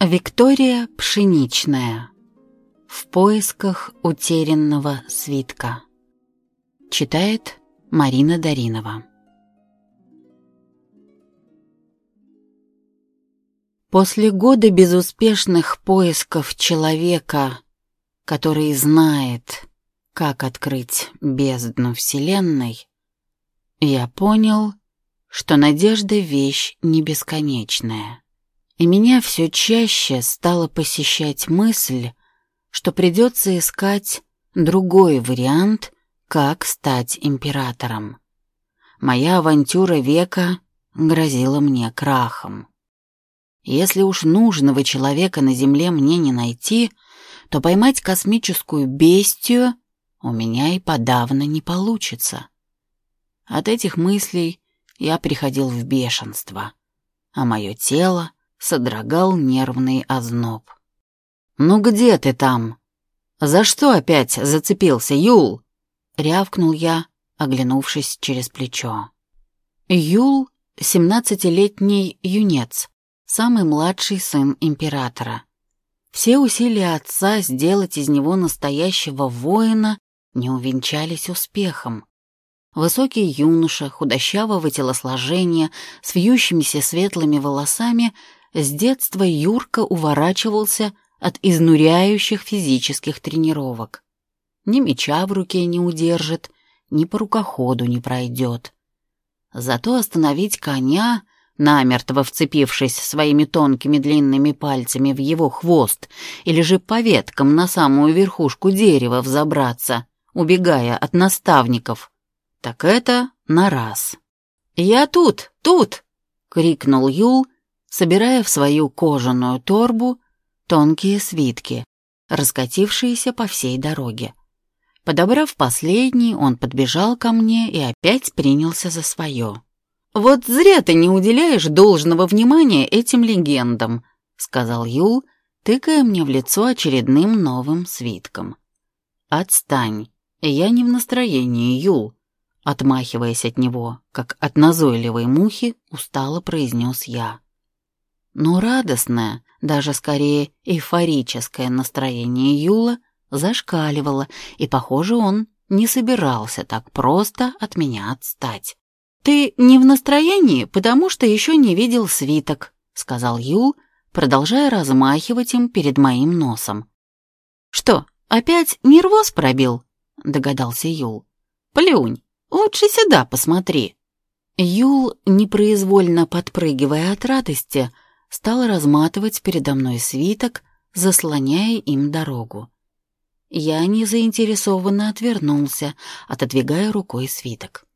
Виктория Пшеничная. В поисках утерянного свитка. Читает Марина Даринова. После года безуспешных поисков человека, который знает, как открыть бездну Вселенной, я понял, что надежда — вещь не бесконечная. И меня все чаще стала посещать мысль, что придется искать другой вариант, как стать императором. Моя авантюра века грозила мне крахом. Если уж нужного человека на Земле мне не найти, то поймать космическую бестию у меня и подавно не получится. От этих мыслей я приходил в бешенство, а мое тело содрогал нервный озноб. «Ну где ты там? За что опять зацепился, Юл?» — рявкнул я, оглянувшись через плечо. Юл — семнадцатилетний юнец, самый младший сын императора. Все усилия отца сделать из него настоящего воина не увенчались успехом. Высокий юноша, худощавого телосложения, с вьющимися светлыми волосами, с детства Юрка уворачивался от изнуряющих физических тренировок. Ни меча в руке не удержит, ни по рукоходу не пройдет. Зато остановить коня намертво вцепившись своими тонкими длинными пальцами в его хвост, или же по веткам на самую верхушку дерева взобраться, убегая от наставников. Так это на раз. «Я тут, тут!» — крикнул Юл, собирая в свою кожаную торбу тонкие свитки, раскатившиеся по всей дороге. Подобрав последний, он подбежал ко мне и опять принялся за свое. «Вот зря ты не уделяешь должного внимания этим легендам», — сказал Юл, тыкая мне в лицо очередным новым свитком. «Отстань, я не в настроении, Юл», — отмахиваясь от него, как от назойливой мухи, устало произнес я. Но радостное, даже скорее эйфорическое настроение Юла зашкаливало, и, похоже, он не собирался так просто от меня отстать. «Ты не в настроении, потому что еще не видел свиток», — сказал Юл, продолжая размахивать им перед моим носом. «Что, опять нервоз пробил?» — догадался Юл. «Плюнь, лучше сюда посмотри». Юл, непроизвольно подпрыгивая от радости, стал разматывать передо мной свиток, заслоняя им дорогу. Я незаинтересованно отвернулся, отодвигая рукой свиток.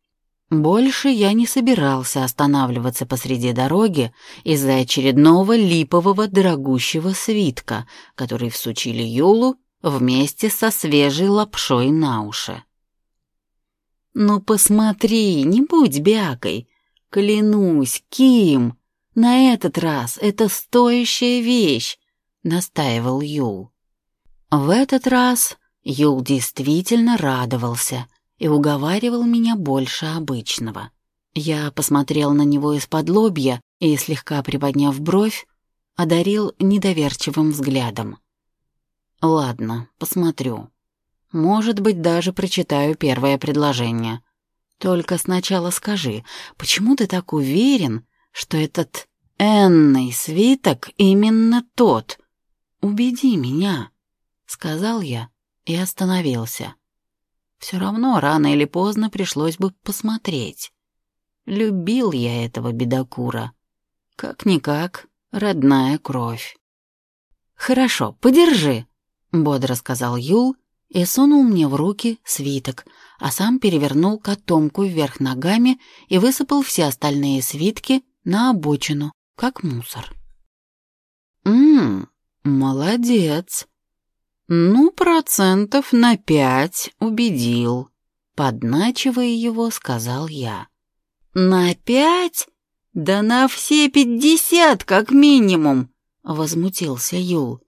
Больше я не собирался останавливаться посреди дороги из-за очередного липового дорогущего свитка, который всучили Юлу вместе со свежей лапшой на уши. «Ну посмотри, не будь бякой! Клянусь, Ким, на этот раз это стоящая вещь!» — настаивал Юл. В этот раз Юл действительно радовался — и уговаривал меня больше обычного. Я посмотрел на него из-под лобья и, слегка приподняв бровь, одарил недоверчивым взглядом. «Ладно, посмотрю. Может быть, даже прочитаю первое предложение. Только сначала скажи, почему ты так уверен, что этот энный свиток именно тот? Убеди меня», — сказал я и остановился. Все равно рано или поздно пришлось бы посмотреть. Любил я этого бедокура. Как-никак, родная кровь. «Хорошо, подержи», — бодро сказал Юл и сунул мне в руки свиток, а сам перевернул котомку вверх ногами и высыпал все остальные свитки на обочину, как мусор. «Ммм, молодец», «Ну, процентов на пять убедил», — подначивая его, сказал я. «На пять? Да на все пятьдесят, как минимум!» — возмутился Юл.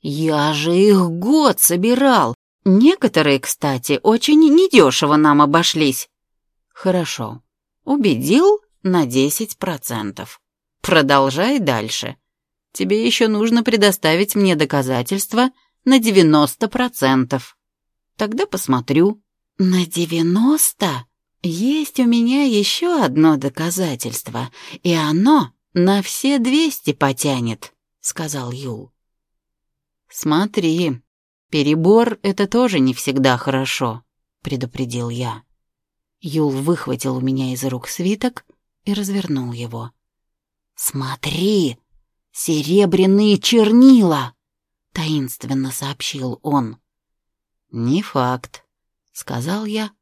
«Я же их год собирал. Некоторые, кстати, очень недешево нам обошлись». «Хорошо. Убедил на десять процентов. Продолжай дальше. Тебе еще нужно предоставить мне доказательства на девяносто процентов. Тогда посмотрю». «На девяносто? Есть у меня еще одно доказательство, и оно на все двести потянет», — сказал Юл. «Смотри, перебор — это тоже не всегда хорошо», — предупредил я. Юл выхватил у меня из рук свиток и развернул его. «Смотри, серебряные чернила!» — таинственно сообщил он. «Не факт», — сказал я,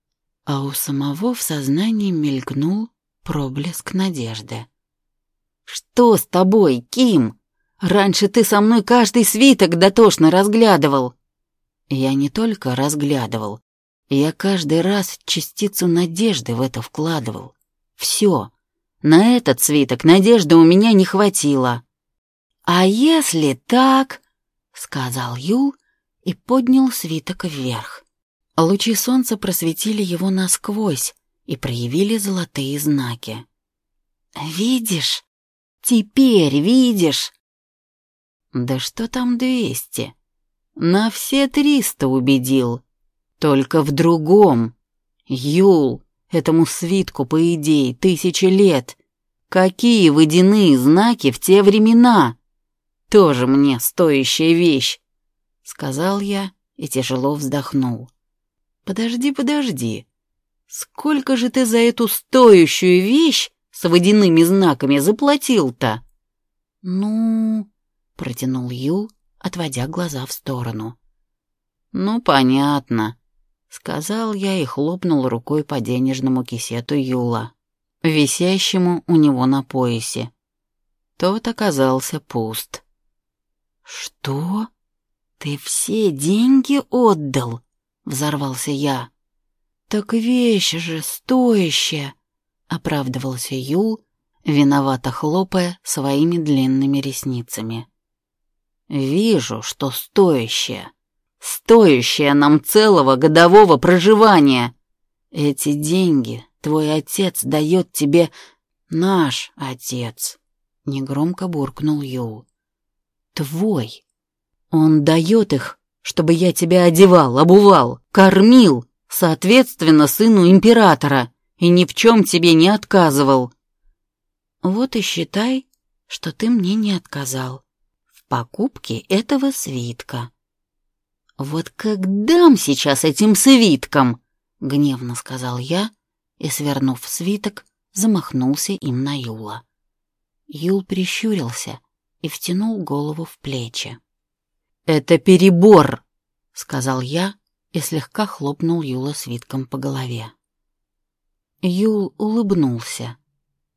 а у самого в сознании мелькнул проблеск надежды. «Что с тобой, Ким? Раньше ты со мной каждый свиток дотошно разглядывал». Я не только разглядывал, я каждый раз частицу надежды в это вкладывал. Все. На этот свиток надежды у меня не хватило. «А если так?» — сказал Юл и поднял свиток вверх. Лучи солнца просветили его насквозь и проявили золотые знаки. «Видишь? Теперь видишь?» «Да что там двести? На все триста убедил. Только в другом. Юл, этому свитку, по идее, тысячи лет. Какие водяные знаки в те времена? Тоже мне стоящая вещь», — сказал я и тяжело вздохнул. Подожди, подожди. Сколько же ты за эту стоящую вещь с водяными знаками заплатил-то? Ну, протянул Юл, отводя глаза в сторону. Ну, понятно, сказал я и хлопнул рукой по денежному кисету Юла, висящему у него на поясе. Тот оказался пуст. Что? Ты все деньги отдал? взорвался я. «Так вещь же стоящая!» — оправдывался Юл, виновато хлопая своими длинными ресницами. «Вижу, что стоящая. Стоящая нам целого годового проживания. Эти деньги твой отец дает тебе... Наш отец!» — негромко буркнул Юл. «Твой. Он дает их чтобы я тебя одевал, обувал, кормил, соответственно, сыну императора, и ни в чем тебе не отказывал. Вот и считай, что ты мне не отказал в покупке этого свитка. Вот как дам сейчас этим свиткам, гневно сказал я и, свернув свиток, замахнулся им на Юла. Юл прищурился и втянул голову в плечи. «Это перебор», — сказал я и слегка хлопнул Юла свитком по голове. Юл улыбнулся.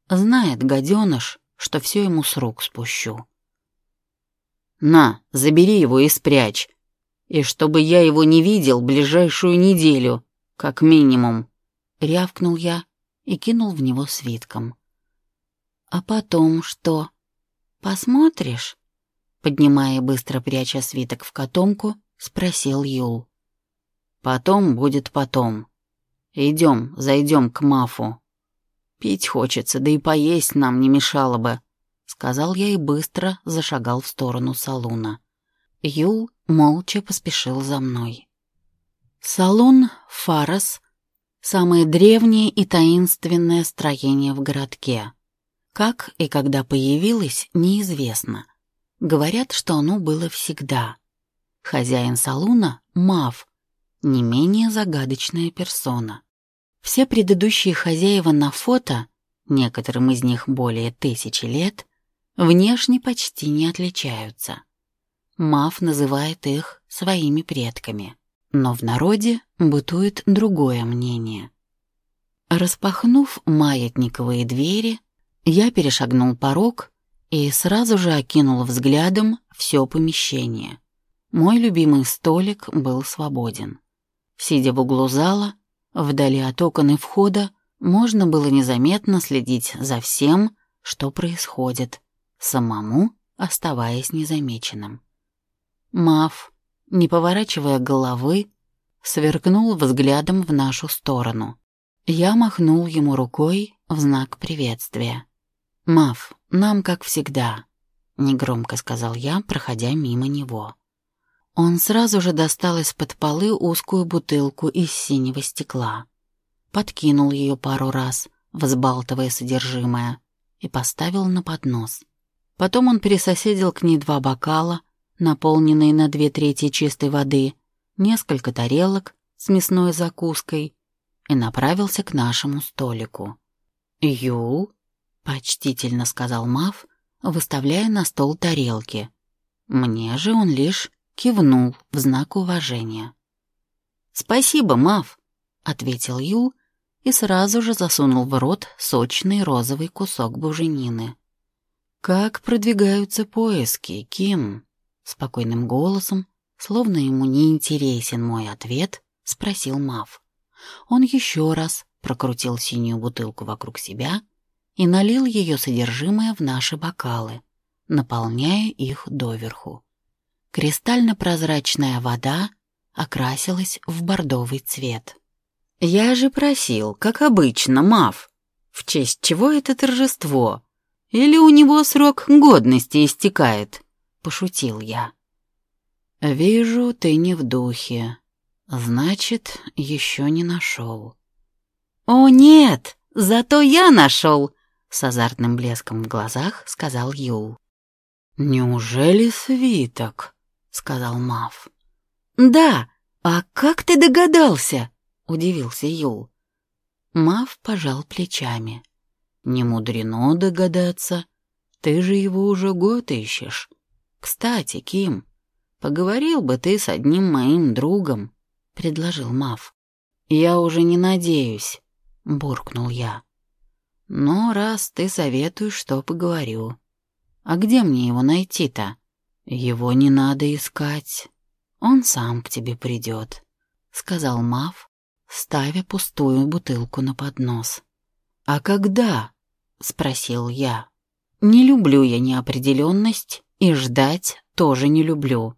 Знает гаденыш, что все ему с рук спущу. «На, забери его и спрячь. И чтобы я его не видел ближайшую неделю, как минимум», — рявкнул я и кинул в него свитком. «А потом что? Посмотришь?» Поднимая быстро пряча свиток в котомку, спросил Юл. «Потом будет потом. Идем, зайдем к Мафу. Пить хочется, да и поесть нам не мешало бы», — сказал я и быстро зашагал в сторону салуна. Юл молча поспешил за мной. Салон Фарас — самое древнее и таинственное строение в городке. Как и когда появилось, неизвестно — Говорят, что оно было всегда. Хозяин салуна — Мав, не менее загадочная персона. Все предыдущие хозяева на фото, некоторым из них более тысячи лет, внешне почти не отличаются. Мав называет их своими предками, но в народе бытует другое мнение. Распахнув маятниковые двери, я перешагнул порог и сразу же окинул взглядом все помещение. Мой любимый столик был свободен. Сидя в углу зала, вдали от окон и входа, можно было незаметно следить за всем, что происходит, самому оставаясь незамеченным. Мав, не поворачивая головы, сверкнул взглядом в нашу сторону. Я махнул ему рукой в знак приветствия. «Мав, нам как всегда. — негромко сказал я, проходя мимо него. Он сразу же достал из-под полы узкую бутылку из синего стекла, подкинул ее пару раз, взбалтывая содержимое, и поставил на поднос. Потом он пересоседил к ней два бокала, наполненные на две трети чистой воды, несколько тарелок с мясной закуской и направился к нашему столику. «Юл», — почтительно сказал Мав, выставляя на стол тарелки. Мне же он лишь кивнул в знак уважения. «Спасибо, Мав», — ответил Юл и сразу же засунул в рот сочный розовый кусок буженины. «Как продвигаются поиски, Ким?» Спокойным голосом, словно ему не интересен мой ответ, спросил Мав. Он еще раз прокрутил синюю бутылку вокруг себя и налил ее содержимое в наши бокалы, наполняя их доверху. Кристально-прозрачная вода окрасилась в бордовый цвет. «Я же просил, как обычно, Мав. В честь чего это торжество? Или у него срок годности истекает?» — пошутил я. «Вижу, ты не в духе. Значит, еще не нашел». «О, нет! Зато я нашел!» — с азартным блеском в глазах сказал Юл. «Неужели свиток?» — сказал Мав. «Да, а как ты догадался?» — удивился Юл. Мав пожал плечами. «Не мудрено догадаться. Ты же его уже год ищешь. Кстати, Ким, поговорил бы ты с одним моим другом», — предложил Мав. «Я уже не надеюсь», — буркнул я. «Но раз ты советуешь, что поговорю. А где мне его найти-то?» «Его не надо искать. Он сам к тебе придет», — сказал Мав, ставя пустую бутылку на поднос. «А когда?» — спросил я. «Не люблю я неопределенность и ждать тоже не люблю».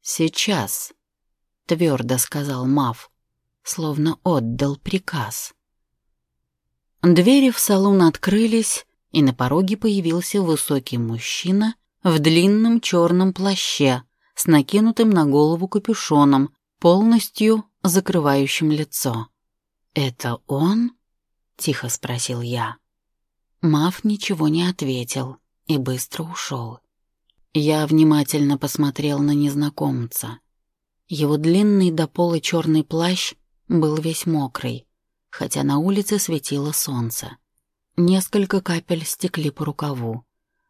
«Сейчас», — твердо сказал Мав, словно отдал приказ. Двери в салон открылись, и на пороге появился высокий мужчина в длинном черном плаще с накинутым на голову капюшоном, полностью закрывающим лицо. «Это он?» — тихо спросил я. Мав ничего не ответил и быстро ушел. Я внимательно посмотрел на незнакомца. Его длинный до пола черный плащ был весь мокрый, хотя на улице светило солнце. Несколько капель стекли по рукаву,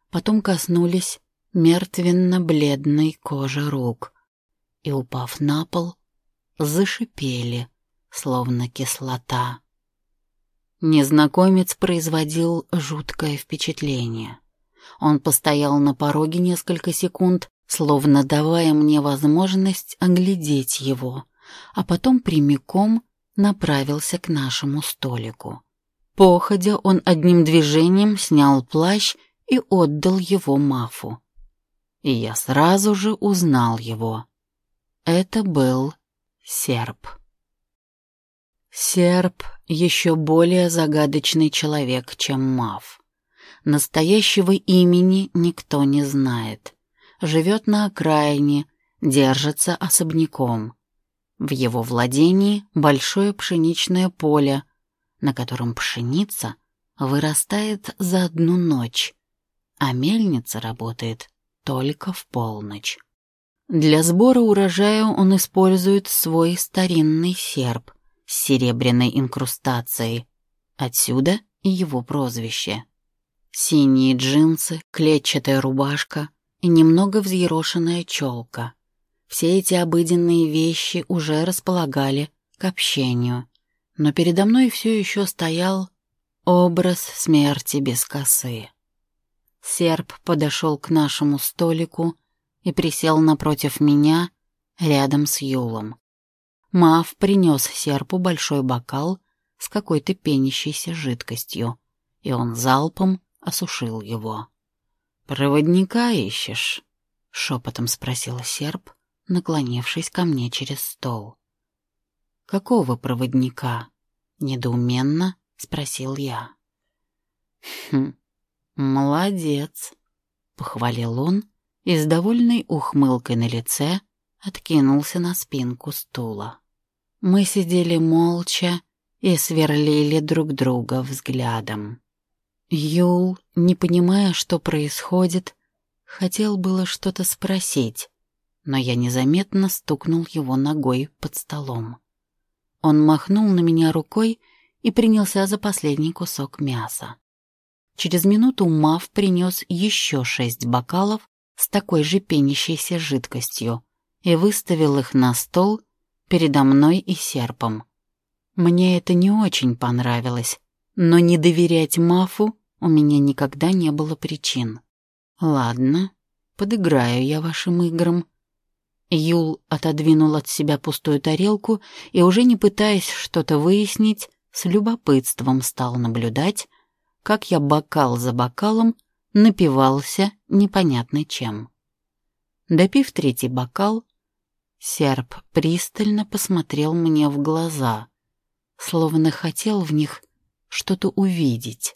потом коснулись мертвенно-бледной кожи рук и, упав на пол, зашипели, словно кислота. Незнакомец производил жуткое впечатление. Он постоял на пороге несколько секунд, словно давая мне возможность оглядеть его, а потом прямиком направился к нашему столику. Походя, он одним движением снял плащ и отдал его Мафу. И я сразу же узнал его. Это был серп. Серп — еще более загадочный человек, чем Маф. Настоящего имени никто не знает. Живет на окраине, держится особняком. В его владении большое пшеничное поле, на котором пшеница вырастает за одну ночь, а мельница работает только в полночь. Для сбора урожая он использует свой старинный серп с серебряной инкрустацией. Отсюда и его прозвище. Синие джинсы, клетчатая рубашка и немного взъерошенная челка. Все эти обыденные вещи уже располагали к общению, но передо мной все еще стоял образ смерти без косы. Серп подошел к нашему столику и присел напротив меня, рядом с Юлом. Мав принес серпу большой бокал с какой-то пенящейся жидкостью, и он залпом осушил его. «Проводника ищешь?» — шепотом спросила серп, наклонившись ко мне через стол. «Какого проводника?» — недоуменно спросил я. «Хм, молодец», — похвалил он и с довольной ухмылкой на лице откинулся на спинку стула. Мы сидели молча и сверлили друг друга взглядом. Юл, не понимая, что происходит, хотел было что-то спросить, но я незаметно стукнул его ногой под столом. Он махнул на меня рукой и принялся за последний кусок мяса. Через минуту Мав принес еще шесть бокалов с такой же пенящейся жидкостью и выставил их на стол передо мной и серпом. Мне это не очень понравилось, но не доверять Мафу у меня никогда не было причин. Ладно, подыграю я вашим играм. Юл отодвинул от себя пустую тарелку и, уже не пытаясь что-то выяснить, с любопытством стал наблюдать, как я бокал за бокалом напивался непонятно чем. Допив третий бокал, серп пристально посмотрел мне в глаза, словно хотел в них что-то увидеть,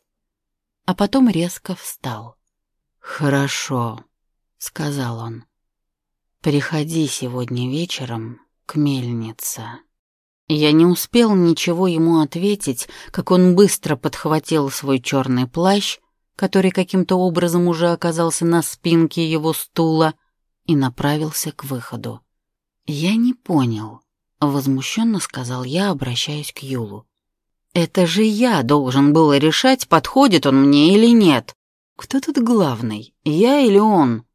а потом резко встал. «Хорошо», — сказал он. «Приходи сегодня вечером к мельнице». Я не успел ничего ему ответить, как он быстро подхватил свой черный плащ, который каким-то образом уже оказался на спинке его стула, и направился к выходу. «Я не понял», — возмущенно сказал я, обращаясь к Юлу. «Это же я должен был решать, подходит он мне или нет. Кто тут главный, я или он?»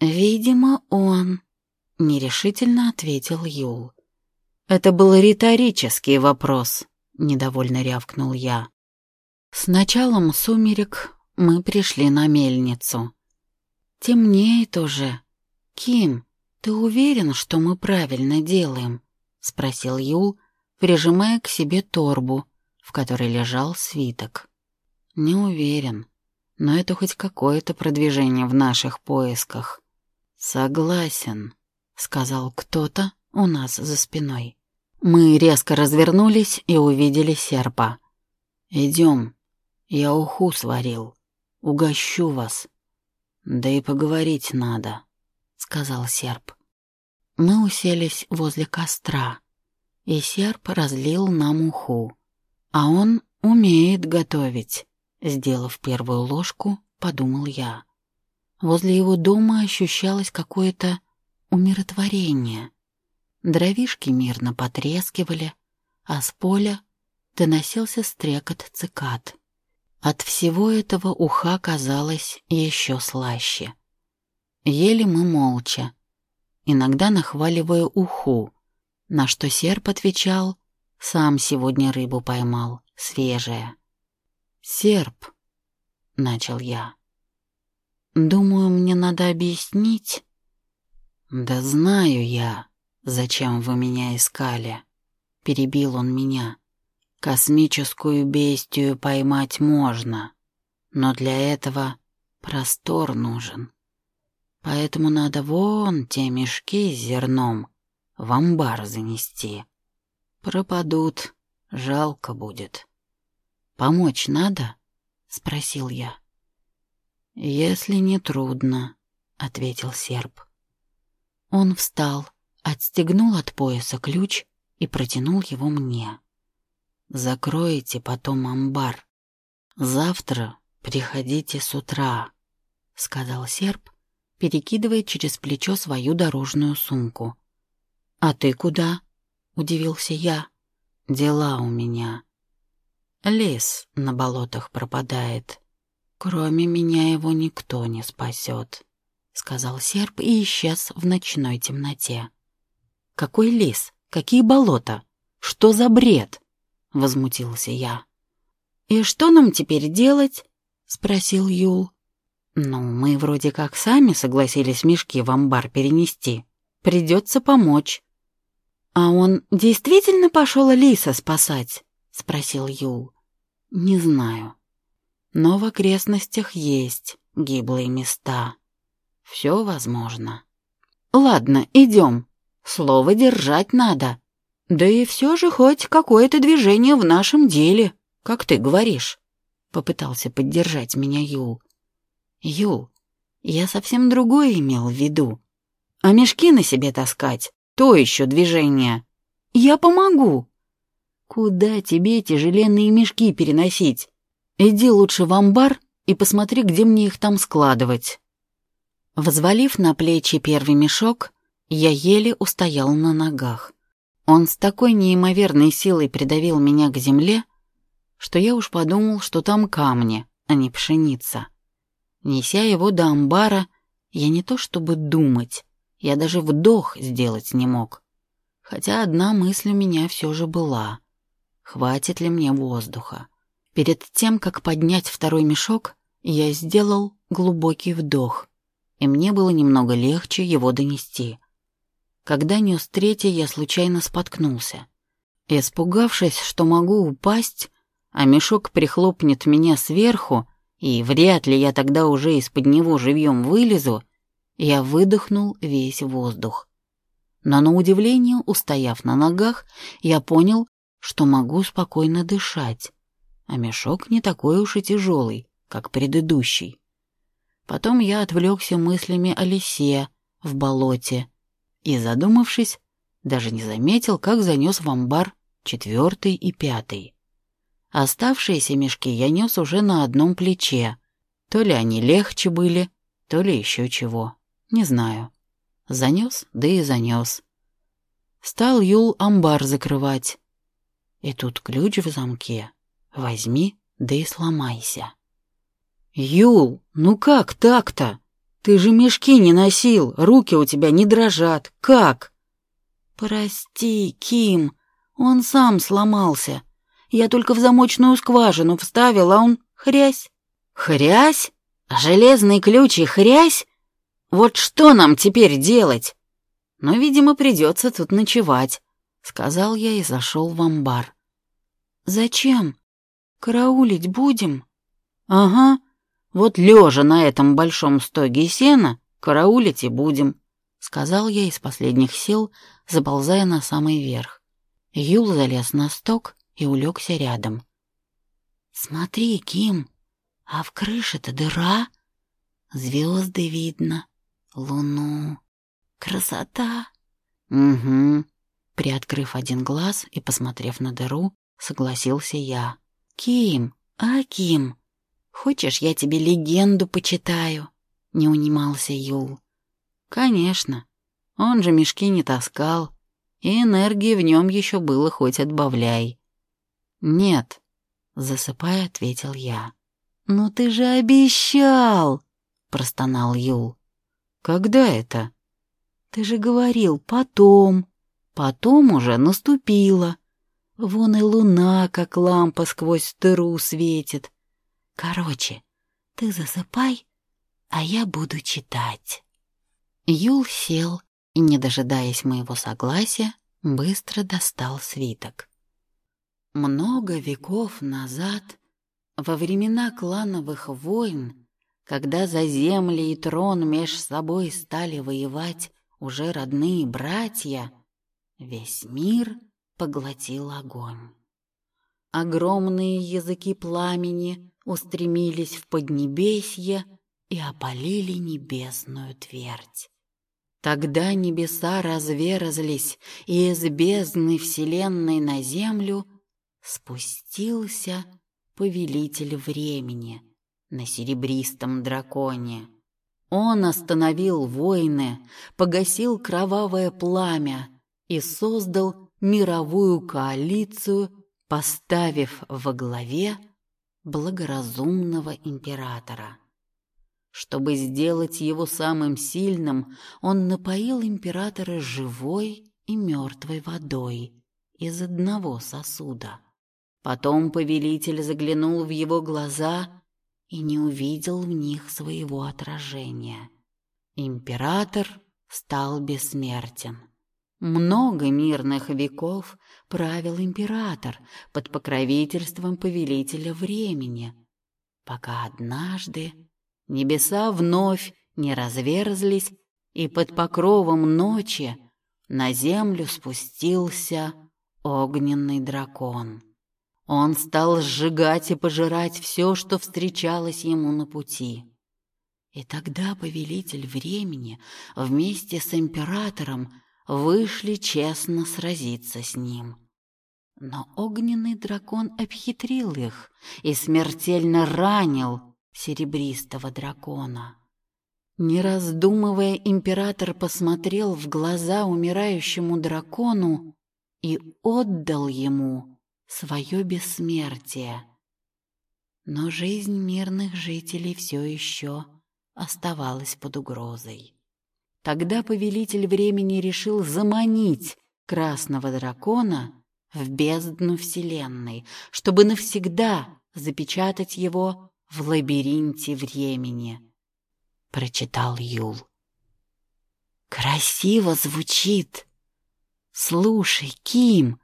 «Видимо, он», — нерешительно ответил Юл. «Это был риторический вопрос», — недовольно рявкнул я. С началом сумерек мы пришли на мельницу. «Темнеет уже. Ким, ты уверен, что мы правильно делаем?» — спросил Юл, прижимая к себе торбу, в которой лежал свиток. «Не уверен, но это хоть какое-то продвижение в наших поисках». «Согласен», — сказал кто-то у нас за спиной. Мы резко развернулись и увидели серпа. «Идем, я уху сварил, угощу вас. Да и поговорить надо», — сказал серп. Мы уселись возле костра, и серп разлил нам уху. А он умеет готовить, сделав первую ложку, подумал я. Возле его дома ощущалось какое-то умиротворение — Дровишки мирно потрескивали, а с поля доносился стрекот цикад. От всего этого уха казалась еще слаще. Ели мы молча, иногда нахваливая уху, на что серп отвечал, сам сегодня рыбу поймал, свежая. «Серп», — начал я, — «думаю, мне надо объяснить». «Да знаю я», «Зачем вы меня искали?» Перебил он меня. «Космическую бестию поймать можно, но для этого простор нужен. Поэтому надо вон те мешки с зерном в амбар занести. Пропадут, жалко будет. Помочь надо?» — спросил я. «Если не трудно», — ответил серп. Он встал, отстегнул от пояса ключ и протянул его мне. «Закройте потом амбар. Завтра приходите с утра», — сказал серп, перекидывая через плечо свою дорожную сумку. «А ты куда?» — удивился я. «Дела у меня. Лес на болотах пропадает. Кроме меня его никто не спасет», — сказал серп и исчез в ночной темноте. Какой лес? Какие болота? Что за бред? Возмутился я. И что нам теперь делать? Спросил Юл. Ну, мы вроде как сами согласились мешки в амбар перенести. Придется помочь. А он действительно пошел Лиса спасать? Спросил Юл. Не знаю. Но в окрестностях есть гиблые места. Все возможно. Ладно, идем, Слово держать надо. Да и все же хоть какое-то движение в нашем деле, как ты говоришь. Попытался поддержать меня Юл. Юл, Я совсем другое имел в виду. А мешки на себе таскать — то еще движение. Я помогу. Куда тебе тяжеленные мешки переносить? Иди лучше в амбар и посмотри, где мне их там складывать. Взвалив на плечи первый мешок, я еле устоял на ногах. Он с такой неимоверной силой придавил меня к земле, что я уж подумал, что там камни, а не пшеница. Неся его до амбара, я не то чтобы думать, я даже вдох сделать не мог. Хотя одна мысль у меня все же была. Хватит ли мне воздуха? Перед тем, как поднять второй мешок, я сделал глубокий вдох, и мне было немного легче его донести. Когда нес третий, я случайно споткнулся. Испугавшись, что могу упасть, а мешок прихлопнет меня сверху, и вряд ли я тогда уже из-под него живьем вылезу, я выдохнул весь воздух. Но на удивление, устояв на ногах, я понял, что могу спокойно дышать, а мешок не такой уж и тяжелый, как предыдущий. Потом я отвлекся мыслями о лисе в болоте и, задумавшись, даже не заметил, как занес в амбар четвертый и пятый. Оставшиеся мешки я нес уже на одном плече. То ли они легче были, то ли еще чего. Не знаю. Занес, да и занес. Стал Юл амбар закрывать. И тут ключ в замке. Возьми, да и сломайся. «Юл, ну как так-то? Ты же мешки не носил, руки у тебя не дрожат. Как?» «Прости, Ким, он сам сломался. Я только в замочную скважину вставил, а он хрясь. Хрясь? Железный ключ и хрясь? Вот что нам теперь делать? Но, видимо, придется тут ночевать, сказал я и зашел в амбар. Зачем? Караулить будем? Ага. Вот лежа на этом большом стоге сена, караулить и будем, сказал я из последних сил, заползая на самый верх. Юл залез на сток и улегся рядом. «Смотри, Ким, а в крыше-то дыра. Звезды видно, луну. Красота!» «Угу». Приоткрыв один глаз и посмотрев на дыру, согласился я. «Ким, а Ким, хочешь, я тебе легенду почитаю?» Не унимался Юл. «Конечно. Он же мешки не таскал, и энергии в нем еще было хоть отбавляй. «Нет», — засыпая, ответил я. «Но ты же обещал!» — простонал Юл. «Когда это?» «Ты же говорил, потом. Потом уже наступило. Вон и луна, как лампа сквозь дыру светит. Короче, ты засыпай, а я буду читать». Юл сел и, не дожидаясь моего согласия, быстро достал свиток. Много веков назад, во времена клановых войн, когда за земли и трон меж собой стали воевать уже родные братья, весь мир поглотил огонь. Огромные языки пламени устремились в поднебесье и опалили небесную твердь. Тогда небеса разверзлись, и из бездны вселенной на землю спустился повелитель времени на серебристом драконе. Он остановил войны, погасил кровавое пламя и создал мировую коалицию, поставив во главе благоразумного императора. Чтобы сделать его самым сильным, он напоил императора живой и мертвой водой из одного сосуда. Потом повелитель заглянул в его глаза и не увидел в них своего отражения. Император стал бессмертен. Много мирных веков правил император под покровительством повелителя времени, пока однажды небеса вновь не разверзлись, и под покровом ночи на землю спустился огненный дракон. Он стал сжигать и пожирать все, что встречалось ему на пути. И тогда повелитель времени вместе с императором вышли честно сразиться с ним. Но огненный дракон обхитрил их и смертельно ранил серебристого дракона. Не раздумывая, император посмотрел в глаза умирающему дракону и отдал ему свое бессмертие. Но жизнь мирных жителей все еще оставалась под угрозой. Тогда повелитель времени решил заманить красного дракона в бездну Вселенной, чтобы навсегда запечатать его в лабиринте времени. Прочитал Юл. Красиво звучит. Слушай, Ким,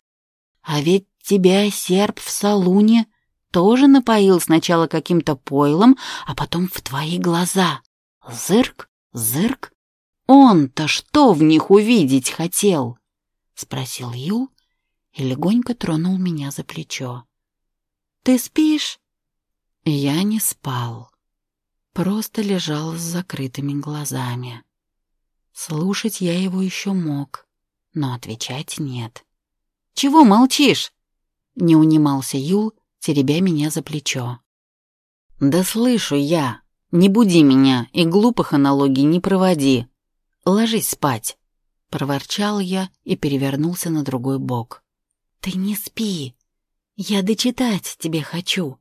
а ведь тебя серп в салуне тоже напоил сначала каким-то пойлом, а потом в твои глаза. Зырк, зырк. Он-то что в них увидеть хотел? Спросил Юл и легонько тронул меня за плечо. «Ты спишь?» Я не спал, просто лежал с закрытыми глазами. Слушать я его еще мог, но отвечать нет. «Чего молчишь?» — не унимался Юл, теребя меня за плечо. «Да слышу я. Не буди меня и глупых аналогий не проводи. Ложись спать», — проворчал я и перевернулся на другой бок. «Ты не спи. Я дочитать тебе хочу.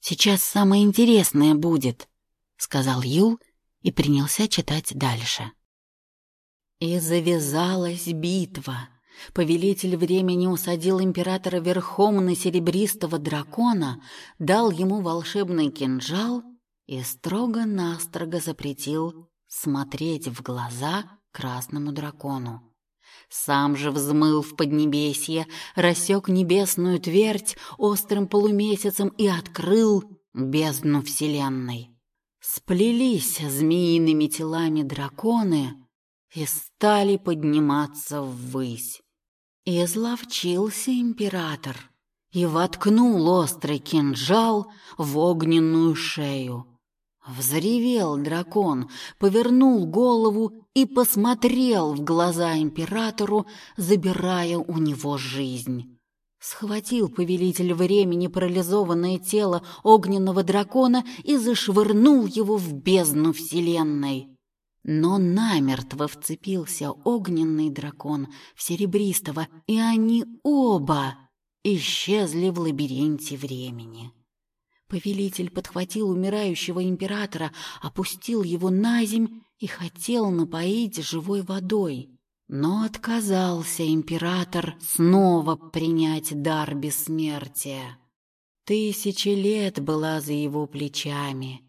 Сейчас самое интересное будет», — сказал Юл и принялся читать дальше. И завязалась битва. Повелитель времени усадил императора верхом на серебристого дракона, дал ему волшебный кинжал и строго-настрого запретил смотреть в глаза красному дракону. Сам же взмыл в поднебесье, рассек небесную твердь острым полумесяцем и открыл бездну вселенной. Сплелись змеиными телами драконы и стали подниматься ввысь. Изловчился император и воткнул острый кинжал в огненную шею. Взревел дракон, повернул голову и посмотрел в глаза императору, забирая у него жизнь. Схватил повелитель времени парализованное тело огненного дракона и зашвырнул его в бездну вселенной. Но намертво вцепился огненный дракон в серебристого, и они оба исчезли в лабиринте времени. Повелитель подхватил умирающего императора, опустил его на земь и хотел напоить живой водой. Но отказался император снова принять дар бессмертия. Тысячи лет была за его плечами,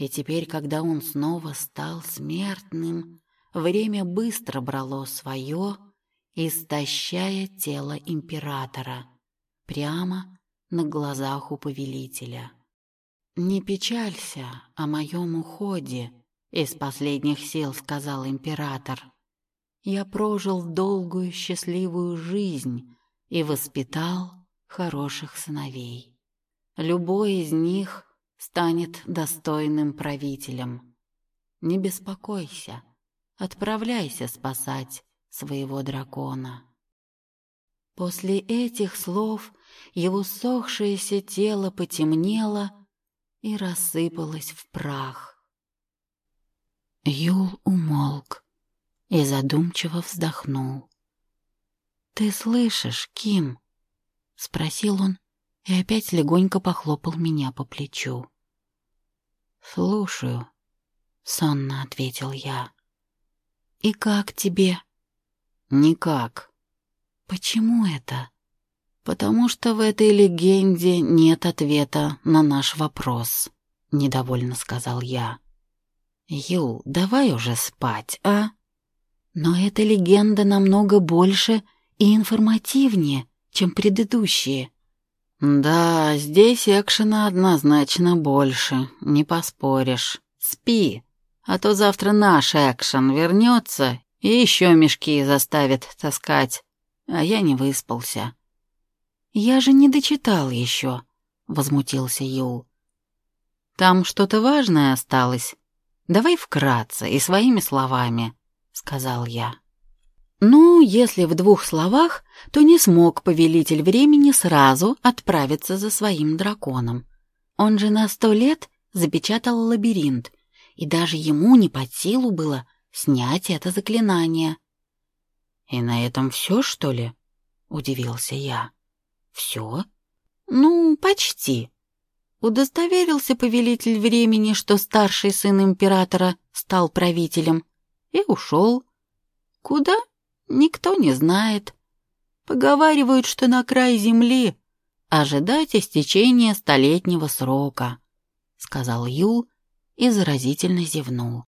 и теперь, когда он снова стал смертным, время быстро брало свое, истощая тело императора прямо на глазах у повелителя. «Не печалься о моем уходе», — из последних сил сказал император. «Я прожил долгую счастливую жизнь и воспитал хороших сыновей. Любой из них станет достойным правителем. Не беспокойся, отправляйся спасать своего дракона». После этих слов его сохшееся тело потемнело, и рассыпалась в прах. Юл умолк и задумчиво вздохнул. «Ты слышишь, Ким?» — спросил он и опять легонько похлопал меня по плечу. «Слушаю», — сонно ответил я. «И как тебе?» «Никак». «Почему это?» «Потому что в этой легенде нет ответа на наш вопрос», — недовольно сказал я. «Юл, давай уже спать, а?» «Но эта легенда намного больше и информативнее, чем предыдущие». «Да, здесь экшена однозначно больше, не поспоришь. Спи, а то завтра наш экшен вернется и еще мешки заставит таскать, а я не выспался». «Я же не дочитал еще», — возмутился Юл. «Там что-то важное осталось?» давай вкратце и своими словами», — сказал я. Ну, если в двух словах, то не смог повелитель времени сразу отправиться за своим драконом. Он же на сто лет запечатал лабиринт, и даже ему не под силу было снять это заклинание. «И на этом все, что ли?» — удивился я. «Все?» «Ну, почти», удостоверился повелитель времени, что старший сын императора стал правителем, и ушел. Куда? Никто не знает. Поговаривают, что на край земли ожидать истечения столетнего срока, сказал Юл и заразительно зевнул.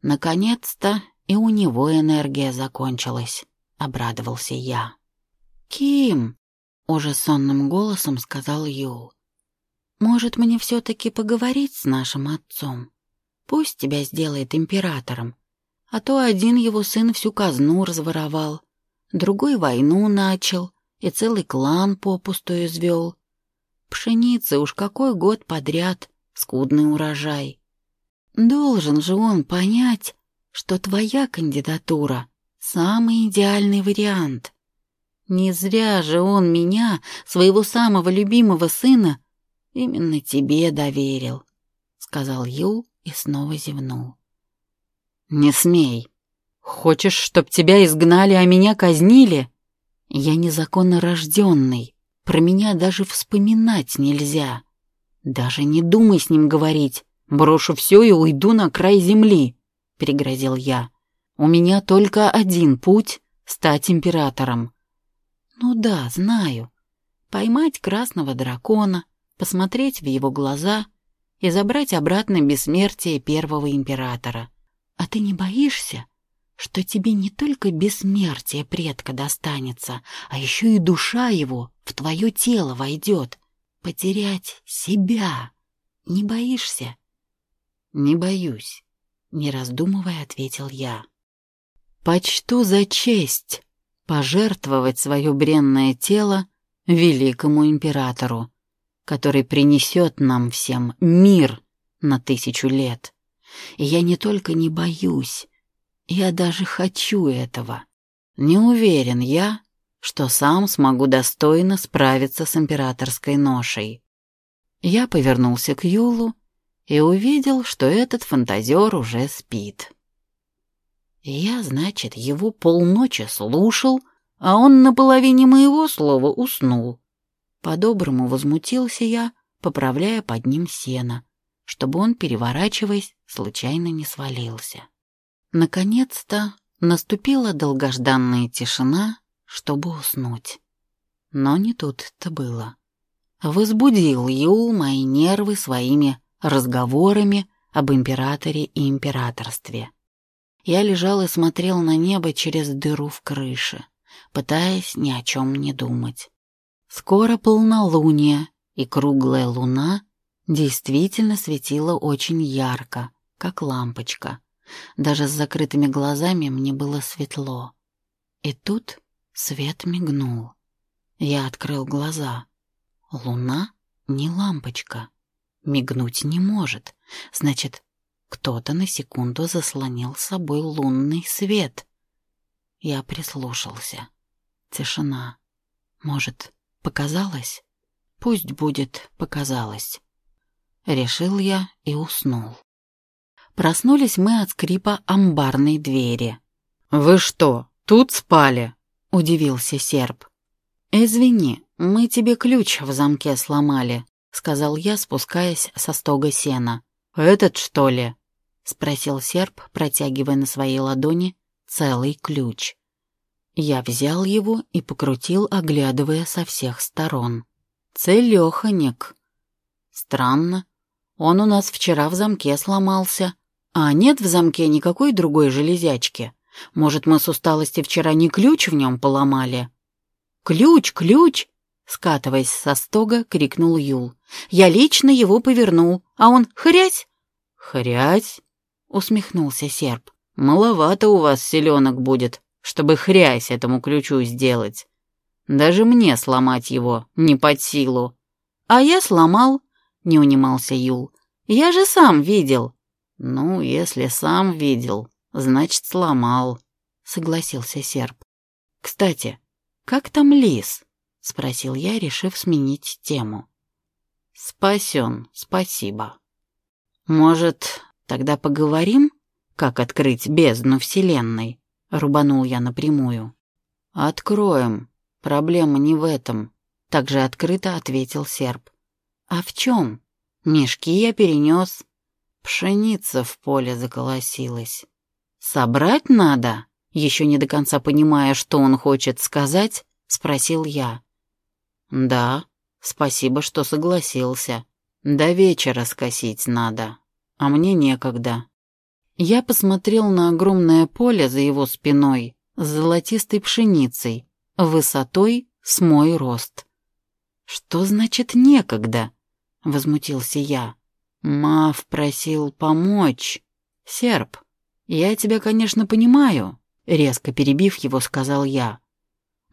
Наконец-то и у него энергия закончилась, обрадовался я. Ким, уже сонным голосом сказал Юл. Может, мне все-таки поговорить с нашим отцом? Пусть тебя сделает императором, а то один его сын всю казну разворовал, другой войну начал и целый клан попусту извел. Пшеницы уж какой год подряд, скудный урожай. Должен же он понять, что твоя кандидатура — самый идеальный вариант. Не зря же он меня, своего самого любимого сына, именно тебе доверил, — сказал Юл и снова зевнул. «Не смей. Хочешь, чтоб тебя изгнали, а меня казнили? Я незаконно рожденный. Про меня даже вспоминать нельзя. Даже не думай с ним говорить. Брошу все и уйду на край земли», — перегрозил я. «У меня только один путь — стать императором». «Ну да, знаю. Поймать красного дракона, посмотреть в его глаза и забрать обратно бессмертие первого императора. А ты не боишься, что тебе не только бессмертие предка достанется, а еще и душа его в твое тело войдет? Потерять себя не боишься? Не боюсь, не раздумывая, ответил я. Почту за честь пожертвовать свое бренное тело великому императору, который принесет нам всем мир на тысячу лет. Я не только не боюсь, я даже хочу этого. Не уверен я, что сам смогу достойно справиться с императорской ношей. Я повернулся к Юлу и увидел, что этот фантазер уже спит. Я, значит, его полночи слушал, а он на половине моего слова уснул. По-доброму возмутился я, поправляя под ним сено, чтобы он, переворачиваясь, случайно не свалился. Наконец-то наступила долгожданная тишина, чтобы уснуть. Но не тут-то было. Возбудил Юл мои нервы своими разговорами об императоре и императорстве. Я лежал и смотрел на небо через дыру в крыше, пытаясь ни о чем не думать. Скоро полнолуние, и круглая луна действительно светила очень ярко, как лампочка. Даже с закрытыми глазами мне было светло. И тут свет мигнул. Я открыл глаза. Луна не лампочка. Мигнуть не может. Значит, кто-то на секунду заслонил с собой лунный свет. Я прислушался. Тишина. Может, показалось? Пусть будет показалось. Решил я и уснул. Проснулись мы от скрипа амбарной двери. «Вы что, тут спали?» — удивился серп. «Извини, мы тебе ключ в замке сломали», — сказал я, спускаясь со стога сена. «Этот, что ли?» — спросил серп, протягивая на своей ладони целый ключ. Я взял его и покрутил, оглядывая со всех сторон. «Целёхонек». «Странно. Он у нас вчера в замке сломался. А нет в замке никакой другой железячки. Может, мы с усталости вчера не ключ в нем поломали?» «Ключ, ключ!» Скатываясь со стога, крикнул Юл. «Я лично его повернул, а он хрясь!» «Хрясь?» — усмехнулся серп. «Маловато у вас селенок будет, чтобы хрясь этому ключу сделать. Даже мне сломать его не под силу». «А я сломал», — не унимался Юл. «Я же сам видел». Ну, если сам видел, значит, сломал, согласился серп. Кстати, как там лис? спросил я, решив сменить тему. Спасен, спасибо. Может, тогда поговорим, как открыть бездну Вселенной? Рубанул я напрямую. Откроем. Проблема не в этом. Также открыто ответил серп. А в чем? Мешки я перенес. Пшеница в поле заколосилась. Собрать надо? Еще не до конца понимая, что он хочет сказать, спросил я. Да, спасибо, что согласился. До вечера скосить надо, а мне некогда. Я посмотрел на огромное поле за его спиной с золотистой пшеницей, высотой с мой рост. «Что значит некогда?» — возмутился я. «Мав просил помочь. Серп, я тебя, конечно, понимаю», — резко перебив его, сказал я.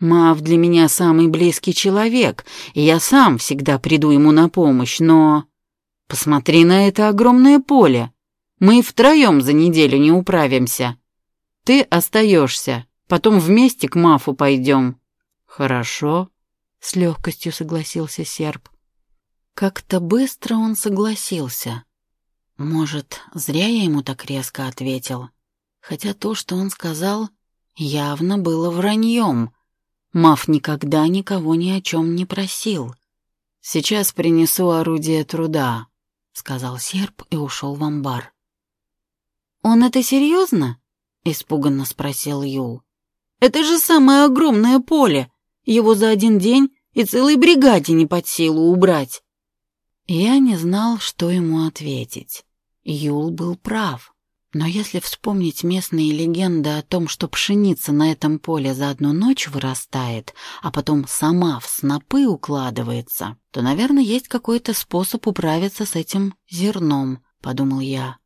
«Мав для меня самый близкий человек, и я сам всегда приду ему на помощь, но...» «Посмотри на это огромное поле. Мы втроем за неделю не управимся. Ты остаешься, потом вместе к Мафу пойдем». «Хорошо», — с легкостью согласился серп. Как-то быстро он согласился. Может, зря я ему так резко ответил. Хотя то, что он сказал, явно было враньем. Маф никогда никого ни о чем не просил. «Сейчас принесу орудие труда», — сказал серп и ушел в амбар. «Он это серьезно?» — испуганно спросил Юл. «Это же самое огромное поле. Его за один день и целой бригаде не под силу убрать». Я не знал, что ему ответить. Юл был прав. Но если вспомнить местные легенды о том, что пшеница на этом поле за одну ночь вырастает, а потом сама в снопы укладывается, то, наверное, есть какой-то способ управиться с этим зерном, подумал я.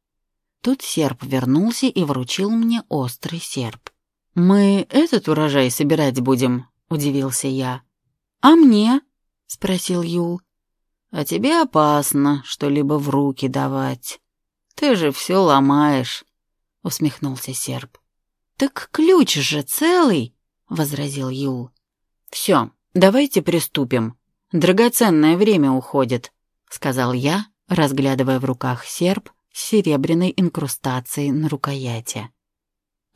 Тут серп вернулся и вручил мне острый серп. «Мы этот урожай собирать будем?» — удивился я. «А мне?» — спросил Юл. «А тебе опасно что-либо в руки давать. Ты же все ломаешь», — усмехнулся серп. «Так ключ же целый», — возразил Юл. «Все, давайте приступим. Драгоценное время уходит», — сказал я, разглядывая в руках серп с серебряной инкрустацией на рукояти.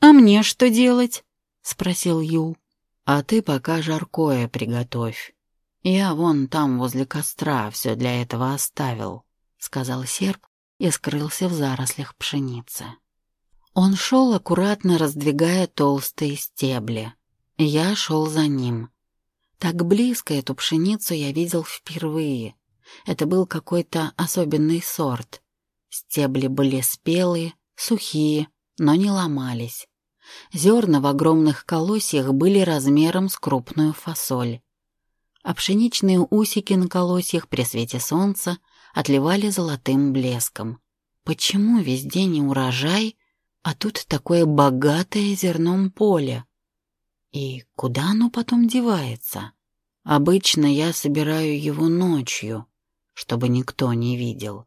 «А мне что делать?» — спросил Юл. «А ты пока жаркое приготовь. Я вон там возле костра все для этого оставил», — сказал серп и скрылся в зарослях пшеницы. Он шел, аккуратно раздвигая толстые стебли. Я шел за ним. Так близко эту пшеницу я видел впервые. Это был какой-то особенный сорт. Стебли были спелые, сухие, но не ломались. Зерна в огромных колосьях были размером с крупную фасоль. А пшеничные усики на колосьях при свете солнца отливали золотым блеском. Почему везде не урожай, а тут такое богатое зерном поле? И куда оно потом девается? Обычно я собираю его ночью, чтобы никто не видел.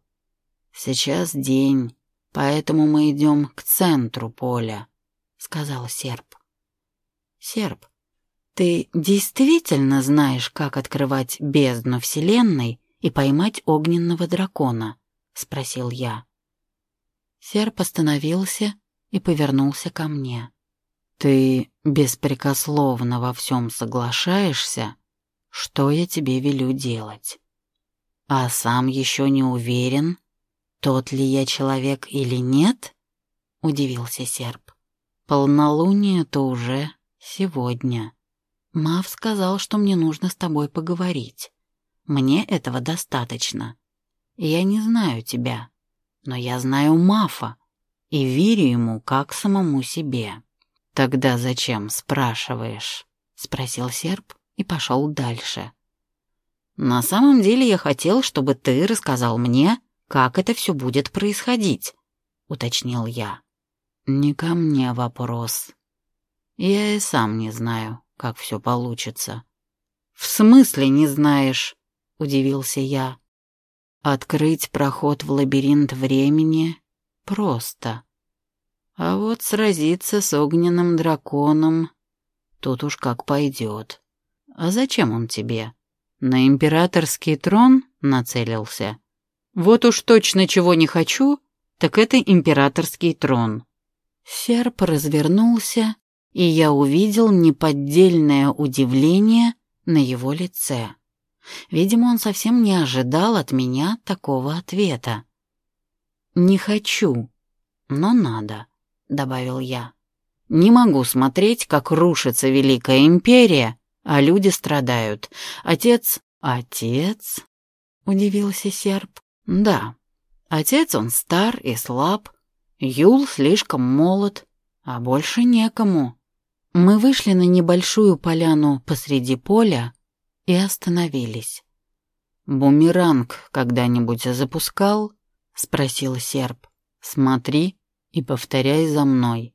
Сейчас день, поэтому мы идем к центру поля, сказал серп. Серп, ты действительно знаешь, как открывать бездну Вселенной и поймать огненного дракона? спросил я. Серп остановился и повернулся ко мне. Ты беспрекословно во всем соглашаешься, что я тебе велю делать. А сам еще не уверен, «Тот ли я человек или нет?» — удивился серп. «Полнолуние-то уже сегодня. Мав сказал, что мне нужно с тобой поговорить. Мне этого достаточно. Я не знаю тебя, но я знаю Мафа и верю ему как самому себе». «Тогда зачем спрашиваешь?» — спросил серп и пошел дальше. «На самом деле я хотел, чтобы ты рассказал мне, как это все будет происходить?» — уточнил я. «Не ко мне вопрос. Я и сам не знаю, как все получится». «В смысле не знаешь?» — удивился я. «Открыть проход в лабиринт времени просто. А вот сразиться с огненным драконом тут уж как пойдет. А зачем он тебе? На императорский трон нацелился? Вот уж точно чего не хочу, так это императорский трон. Серп развернулся, и я увидел неподдельное удивление на его лице. Видимо, он совсем не ожидал от меня такого ответа. «Не хочу, но надо», — добавил я. «Не могу смотреть, как рушится Великая Империя, а люди страдают. Отец...» «Отец?» — удивился серп. «Да, отец он стар и слаб, Юл слишком молод, а больше некому». Мы вышли на небольшую поляну посреди поля и остановились. «Бумеранг когда-нибудь запускал?» — спросил серп. «Смотри и повторяй за мной».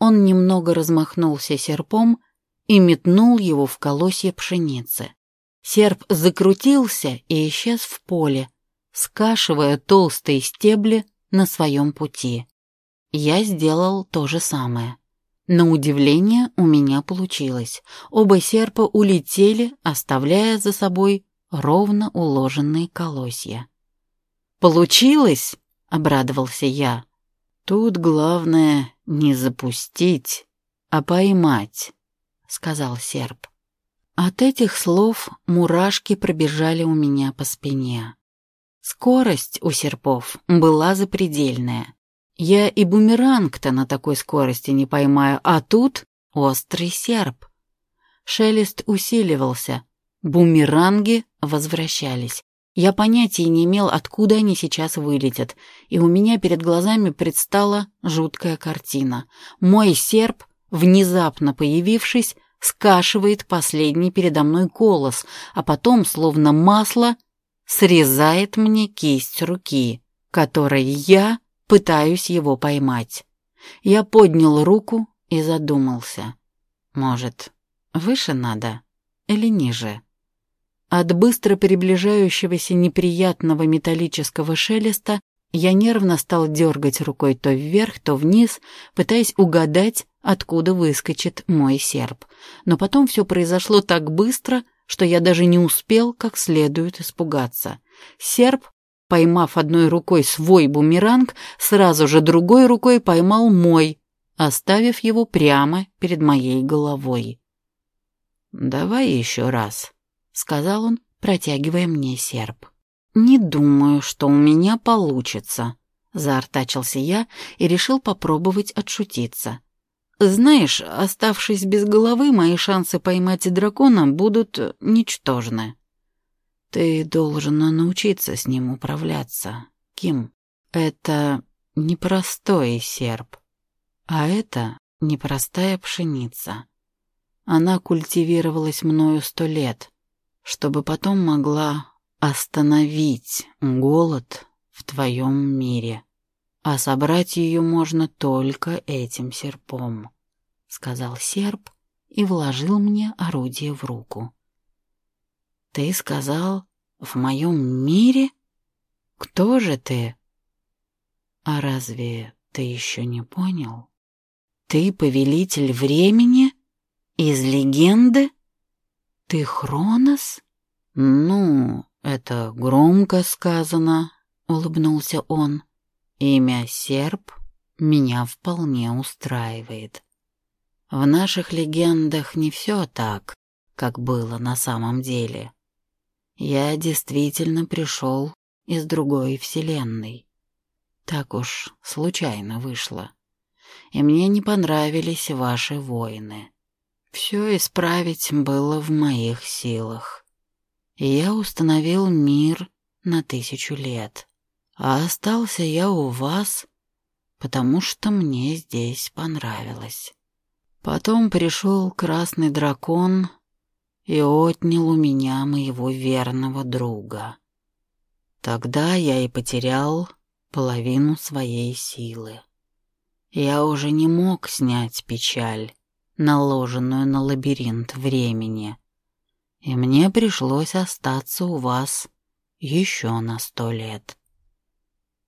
Он немного размахнулся серпом и метнул его в колосье пшеницы. Серп закрутился и исчез в поле, скашивая толстые стебли на своем пути. Я сделал то же самое. На удивление у меня получилось. Оба серпа улетели, оставляя за собой ровно уложенные колосья. «Получилось!» — обрадовался я. «Тут главное не запустить, а поймать», — сказал серп. От этих слов мурашки пробежали у меня по спине. Скорость у серпов была запредельная. Я и бумеранг-то на такой скорости не поймаю, а тут острый серп. Шелест усиливался, бумеранги возвращались. Я понятия не имел, откуда они сейчас вылетят, и у меня перед глазами предстала жуткая картина. Мой серп, внезапно появившись, скашивает последний передо мной колос, а потом, словно масло, срезает мне кисть руки, которой я пытаюсь его поймать. Я поднял руку и задумался. Может, выше надо или ниже? От быстро приближающегося неприятного металлического шелеста я нервно стал дергать рукой то вверх, то вниз, пытаясь угадать, откуда выскочит мой серп. Но потом все произошло так быстро, что я даже не успел как следует испугаться. Серп Поймав одной рукой свой бумеранг, сразу же другой рукой поймал мой, оставив его прямо перед моей головой. «Давай еще раз», — сказал он, протягивая мне серп. «Не думаю, что у меня получится», — заортачился я и решил попробовать отшутиться. «Знаешь, оставшись без головы, мои шансы поймать дракона будут ничтожны». Ты должен научиться с ним управляться, Ким. Это непростой серп, а это непростая пшеница. Она культивировалась мною сто лет, чтобы потом могла остановить голод в твоем мире. А собрать ее можно только этим серпом, — сказал серп и вложил мне орудие в руку. Ты сказал, в моем мире? Кто же ты? А разве ты еще не понял? Ты повелитель времени? Из легенды? Ты Хронос? Ну, это громко сказано, улыбнулся он. Имя Серп меня вполне устраивает. В наших легендах не все так, как было на самом деле. Я действительно пришел из другой вселенной. Так уж случайно вышло. И мне не понравились ваши войны. Все исправить было в моих силах. Я установил мир на тысячу лет. А остался я у вас, потому что мне здесь понравилось. Потом пришел красный дракон и отнял у меня моего верного друга. Тогда я и потерял половину своей силы. Я уже не мог снять печаль, наложенную на лабиринт времени, и мне пришлось остаться у вас еще на сто лет.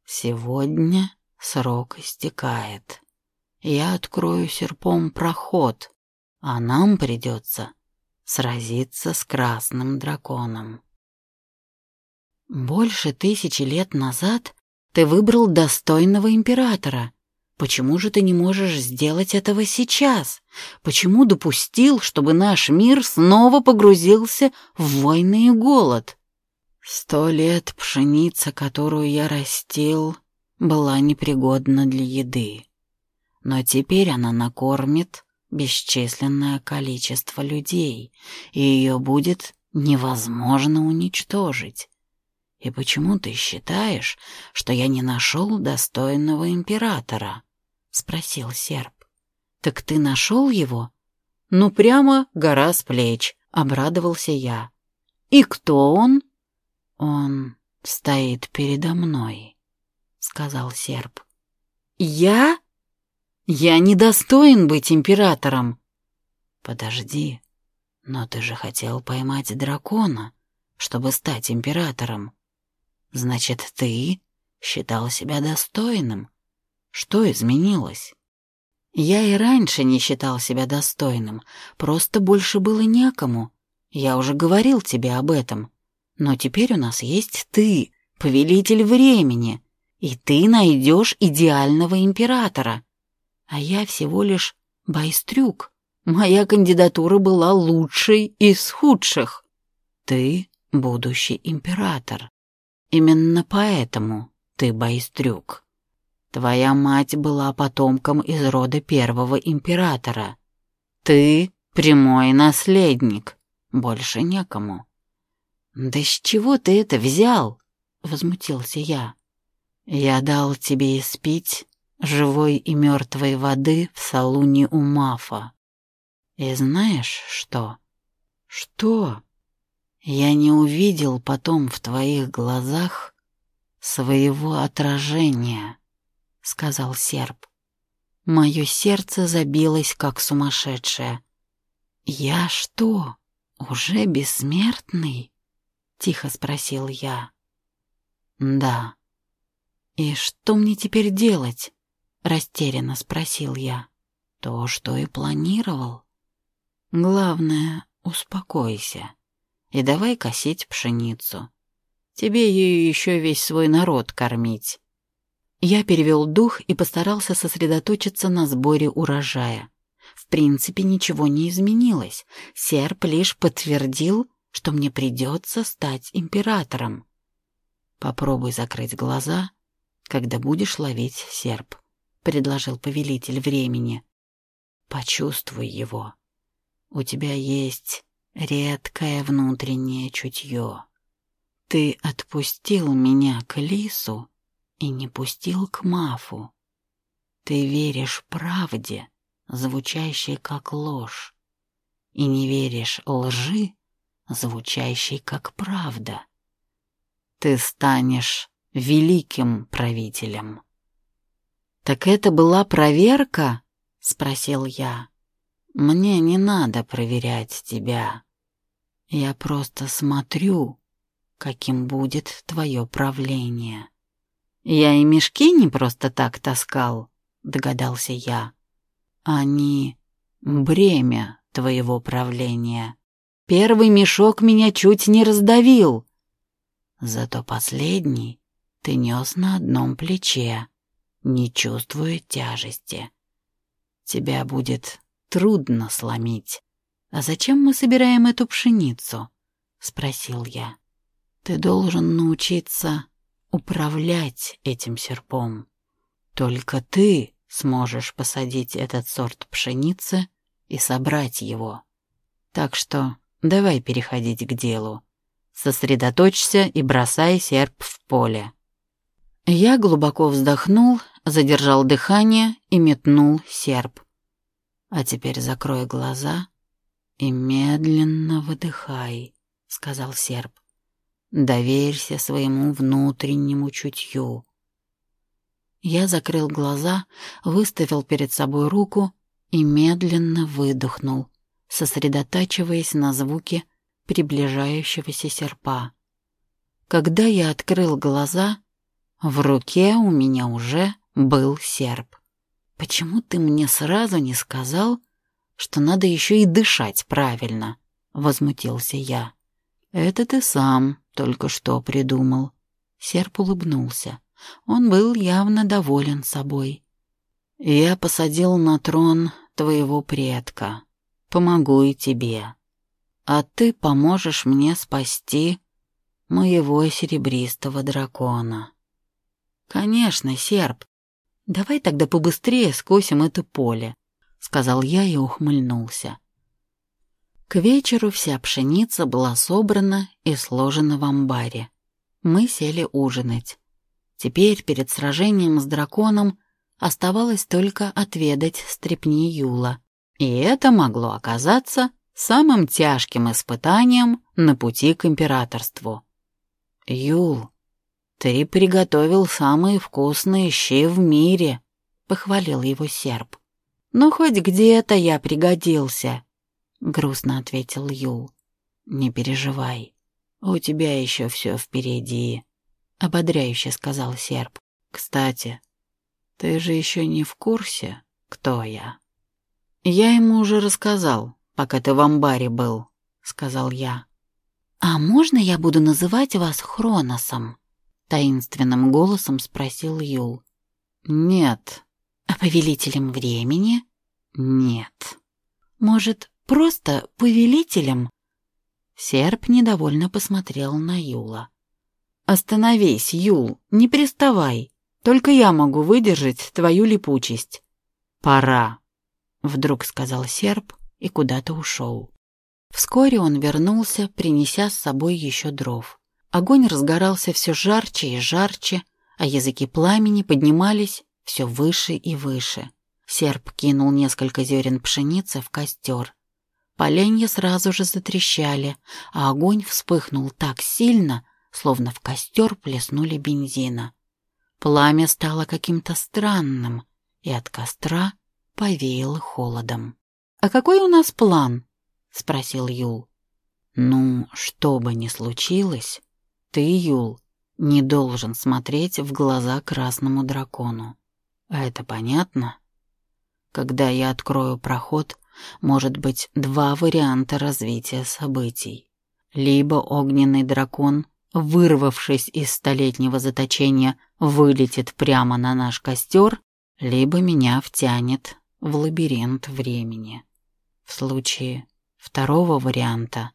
Сегодня срок истекает. Я открою серпом проход, а нам придется сразиться с красным драконом. Больше тысячи лет назад ты выбрал достойного императора. Почему же ты не можешь сделать этого сейчас? Почему допустил, чтобы наш мир снова погрузился в войны и голод? Сто лет пшеница, которую я растил, была непригодна для еды. Но теперь она накормит бесчисленное количество людей, и ее будет невозможно уничтожить. «И почему ты считаешь, что я не нашел достойного императора?» — спросил серп. «Так ты нашел его?» «Ну, прямо гора с плеч», — обрадовался я. «И кто он?» «Он стоит передо мной», — сказал серп. «Я? Я недостоин быть императором». «Подожди, но ты же хотел поймать дракона, чтобы стать императором. Значит, ты считал себя достойным. Что изменилось? Я и раньше не считал себя достойным, просто больше было некому. Я уже говорил тебе об этом. Но теперь у нас есть ты, повелитель времени, и ты найдешь идеального императора. А я всего лишь байстрюк. Моя кандидатура была лучшей из худших. Ты — будущий император. Именно поэтому ты байстрюк. Твоя мать была потомком из рода первого императора. Ты прямой наследник. Больше некому. Да с чего ты это взял? Возмутился я. Я дал тебе испить живой и мертвой воды в салуне у Мафа. И знаешь что? Что? Я не увидел потом в твоих глазах своего отражения, — сказал серп. Мое сердце забилось, как сумасшедшее. «Я что, уже бессмертный?» — тихо спросил я. «Да». «И что мне теперь делать?» — растерянно спросил я. «То, что и планировал. Главное, успокойся и давай косить пшеницу. Тебе ею еще весь свой народ кормить». Я перевел дух и постарался сосредоточиться на сборе урожая. В принципе, ничего не изменилось. Серп лишь подтвердил, что мне придется стать императором. «Попробуй закрыть глаза, когда будешь ловить серп», — предложил повелитель времени. «Почувствуй его. У тебя есть редкое внутреннее чутье. Ты отпустил меня к лису и не пустил к мафу. Ты веришь правде, звучащей как ложь, и не веришь лжи, звучащей как правда. Ты станешь великим правителем. «Так это была проверка?» — спросил я. Мне не надо проверять тебя. Я просто смотрю, каким будет твое правление. Я и мешки не просто так таскал, догадался я. Они — бремя твоего правления. Первый мешок меня чуть не раздавил. Зато последний ты нес на одном плече, не чувствуя тяжести. Тебя будет трудно сломить. А зачем мы собираем эту пшеницу? Спросил я. Ты должен научиться управлять этим серпом. Только ты сможешь посадить этот сорт пшеницы и собрать его. Так что давай переходить к делу. Сосредоточься и бросай серп в поле. Я глубоко вздохнул, задержал дыхание и метнул серп. А теперь закрой глаза и медленно выдыхай, — сказал серп. Доверься своему внутреннему чутью. Я закрыл глаза, выставил перед собой руку и медленно выдохнул, сосредотачиваясь на звуке приближающегося серпа. Когда я открыл глаза, в руке у меня уже был серп. «Почему ты мне сразу не сказал, что надо еще и дышать правильно?» — возмутился я. «Это ты сам только что придумал». Серп улыбнулся. Он был явно доволен собой. «Я посадил на трон твоего предка. Помогу и тебе. А ты поможешь мне спасти моего серебристого дракона». «Конечно, серп. Давай тогда побыстрее скосим это поле», — сказал я и ухмыльнулся. К вечеру вся пшеница была собрана и сложена в амбаре. Мы сели ужинать. Теперь перед сражением с драконом оставалось только отведать стрепни Юла. И это могло оказаться самым тяжким испытанием на пути к императорству. «Юл, ты приготовил самые вкусные щи в мире», — похвалил его серп. «Ну, хоть где-то я пригодился», — грустно ответил Юл. «Не переживай, у тебя еще все впереди», — ободряюще сказал серп. «Кстати, ты же еще не в курсе, кто я?» «Я ему уже рассказал, пока ты в амбаре был», — сказал я. «А можно я буду называть вас Хроносом?» — таинственным голосом спросил Юл. «Нет». «А повелителем времени?» «Нет». «Может, Просто повелителем?» Серп недовольно посмотрел на Юла. «Остановись, Юл, не приставай. Только я могу выдержать твою липучесть». «Пора», — вдруг сказал серп и куда-то ушел. Вскоре он вернулся, принеся с собой еще дров. Огонь разгорался все жарче и жарче, а языки пламени поднимались все выше и выше. Серп кинул несколько зерен пшеницы в костер. Поленья сразу же затрещали, а огонь вспыхнул так сильно, словно в костер плеснули бензина. Пламя стало каким-то странным, и от костра повеяло холодом. «А какой у нас план?» — спросил Юл. «Ну, что бы ни случилось, ты, Юл, не должен смотреть в глаза красному дракону. А это понятно? Когда я открою проход, может быть два варианта развития событий. Либо огненный дракон, вырвавшись из столетнего заточения, вылетит прямо на наш костер, либо меня втянет в лабиринт времени. В случае второго варианта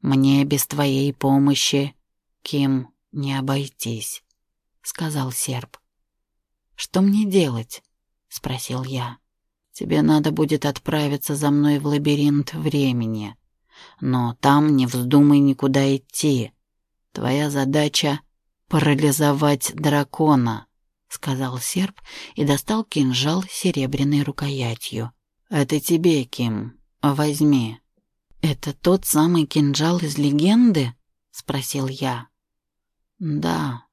мне без твоей помощи, Ким, не обойтись, — сказал серп. «Что мне делать?» — спросил я. Тебе надо будет отправиться за мной в лабиринт времени. Но там не вздумай никуда идти. Твоя задача — парализовать дракона», — сказал серп и достал кинжал с серебряной рукоятью. «Это тебе, Ким. Возьми». «Это тот самый кинжал из легенды?» — спросил я. «Да.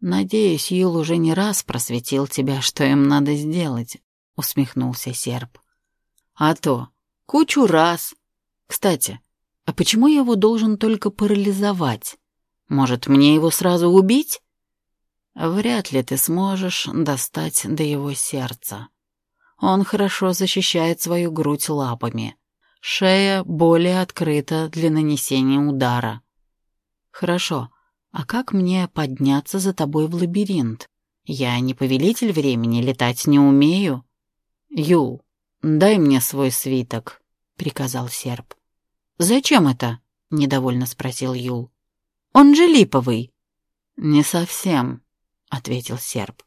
Надеюсь, Юл уже не раз просветил тебя, что им надо сделать, — усмехнулся серп. «А то, кучу раз. Кстати, а почему я его должен только парализовать? Может, мне его сразу убить?» «Вряд ли ты сможешь достать до его сердца. Он хорошо защищает свою грудь лапами. Шея более открыта для нанесения удара. Хорошо, а как мне подняться за тобой в лабиринт? Я не повелитель времени, летать не умею». «Юл, дай мне свой свиток», — приказал серп. «Зачем это?» — недовольно спросил Юл. «Он же липовый». «Не совсем», — ответил серп.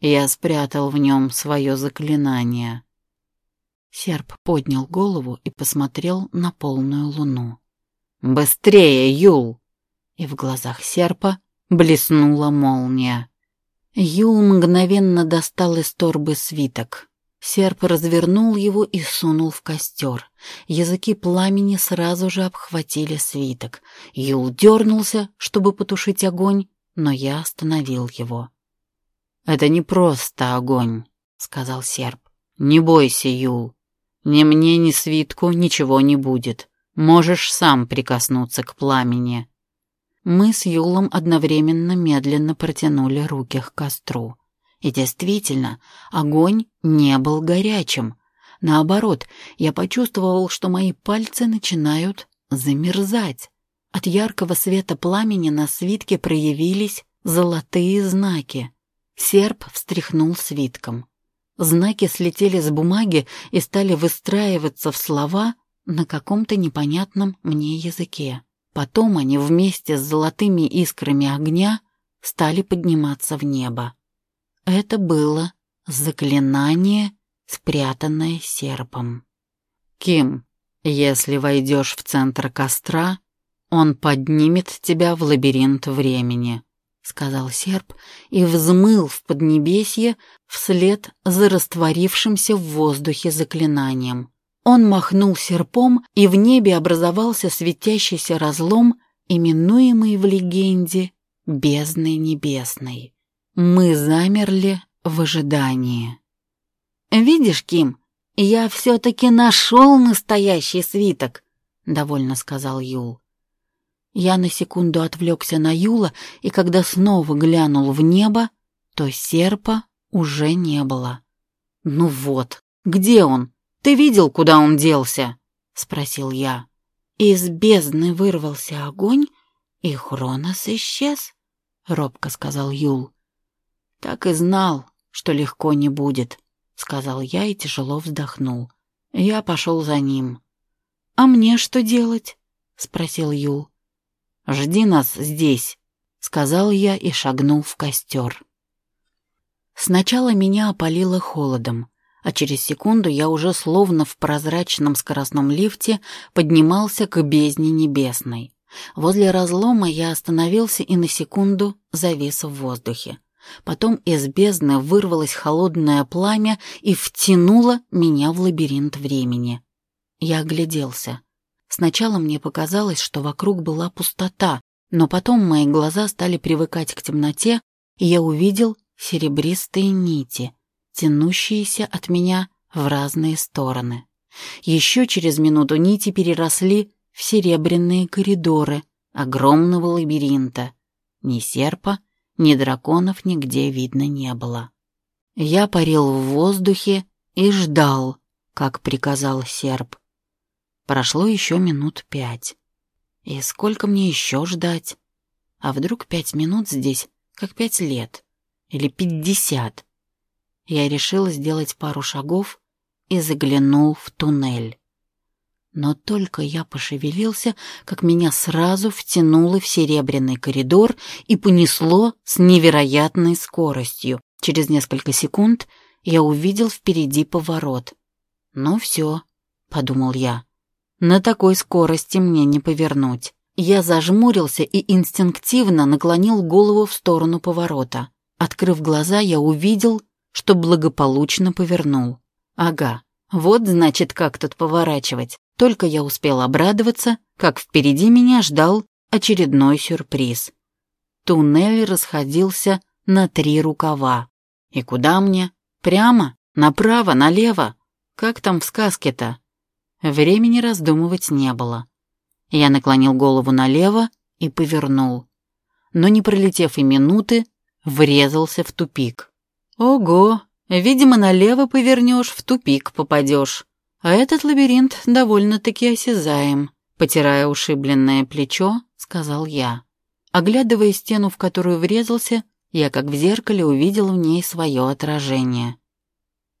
«Я спрятал в нем свое заклинание». Серп поднял голову и посмотрел на полную луну. «Быстрее, Юл!» И в глазах серпа блеснула молния. Юл мгновенно достал из торбы свиток. Серп развернул его и сунул в костер. Языки пламени сразу же обхватили свиток. Юл дернулся, чтобы потушить огонь, но я остановил его. «Это не просто огонь», — сказал серп. «Не бойся, Юл. Ни мне, ни свитку ничего не будет. Можешь сам прикоснуться к пламени». Мы с Юлом одновременно медленно протянули руки к костру. И действительно, огонь не был горячим. Наоборот, я почувствовал, что мои пальцы начинают замерзать. От яркого света пламени на свитке проявились золотые знаки. Серп встряхнул свитком. Знаки слетели с бумаги и стали выстраиваться в слова на каком-то непонятном мне языке. Потом они вместе с золотыми искрами огня стали подниматься в небо. Это было заклинание, спрятанное серпом. «Ким, если войдешь в центр костра, он поднимет тебя в лабиринт времени», — сказал серп и взмыл в поднебесье вслед за растворившимся в воздухе заклинанием. Он махнул серпом, и в небе образовался светящийся разлом, именуемый в легенде «бездной небесной». Мы замерли в ожидании. «Видишь, Ким, я все-таки нашел настоящий свиток», — довольно сказал Юл. Я на секунду отвлекся на Юла, и когда снова глянул в небо, то серпа уже не было. «Ну вот, где он? Ты видел, куда он делся?» — спросил я. Из бездны вырвался огонь, и Хронос исчез, — робко сказал Юл. «Так и знал, что легко не будет», — сказал я и тяжело вздохнул. Я пошел за ним. «А мне что делать?» — спросил Юл. «Жди нас здесь», — сказал я и шагнул в костер. Сначала меня опалило холодом, а через секунду я уже словно в прозрачном скоростном лифте поднимался к бездне небесной. Возле разлома я остановился и на секунду завис в воздухе. Потом из бездны вырвалось холодное пламя и втянуло меня в лабиринт времени. Я огляделся. Сначала мне показалось, что вокруг была пустота, но потом мои глаза стали привыкать к темноте, и я увидел серебристые нити, тянущиеся от меня в разные стороны. Еще через минуту нити переросли в серебряные коридоры огромного лабиринта. Ни серпа, ни драконов нигде видно не было. Я парил в воздухе и ждал, как приказал серп. Прошло еще минут пять. И сколько мне еще ждать? А вдруг пять минут здесь, как пять лет? Или пятьдесят? Я решил сделать пару шагов и заглянул в туннель. Но только я пошевелился, как меня сразу втянуло в серебряный коридор и понесло с невероятной скоростью. Через несколько секунд я увидел впереди поворот. «Ну все», — подумал я, — «на такой скорости мне не повернуть». Я зажмурился и инстинктивно наклонил голову в сторону поворота. Открыв глаза, я увидел, что благополучно повернул. Ага, вот значит, как тут поворачивать. Только я успел обрадоваться, как впереди меня ждал очередной сюрприз. Туннель расходился на три рукава. И куда мне? Прямо? Направо? Налево? Как там в сказке-то? Времени раздумывать не было. Я наклонил голову налево и повернул. Но не пролетев и минуты, врезался в тупик. Ого, видимо, налево повернешь, в тупик попадешь. А этот лабиринт довольно-таки осязаем, потирая ушибленное плечо, сказал я. Оглядывая стену, в которую врезался, я как в зеркале увидел в ней свое отражение.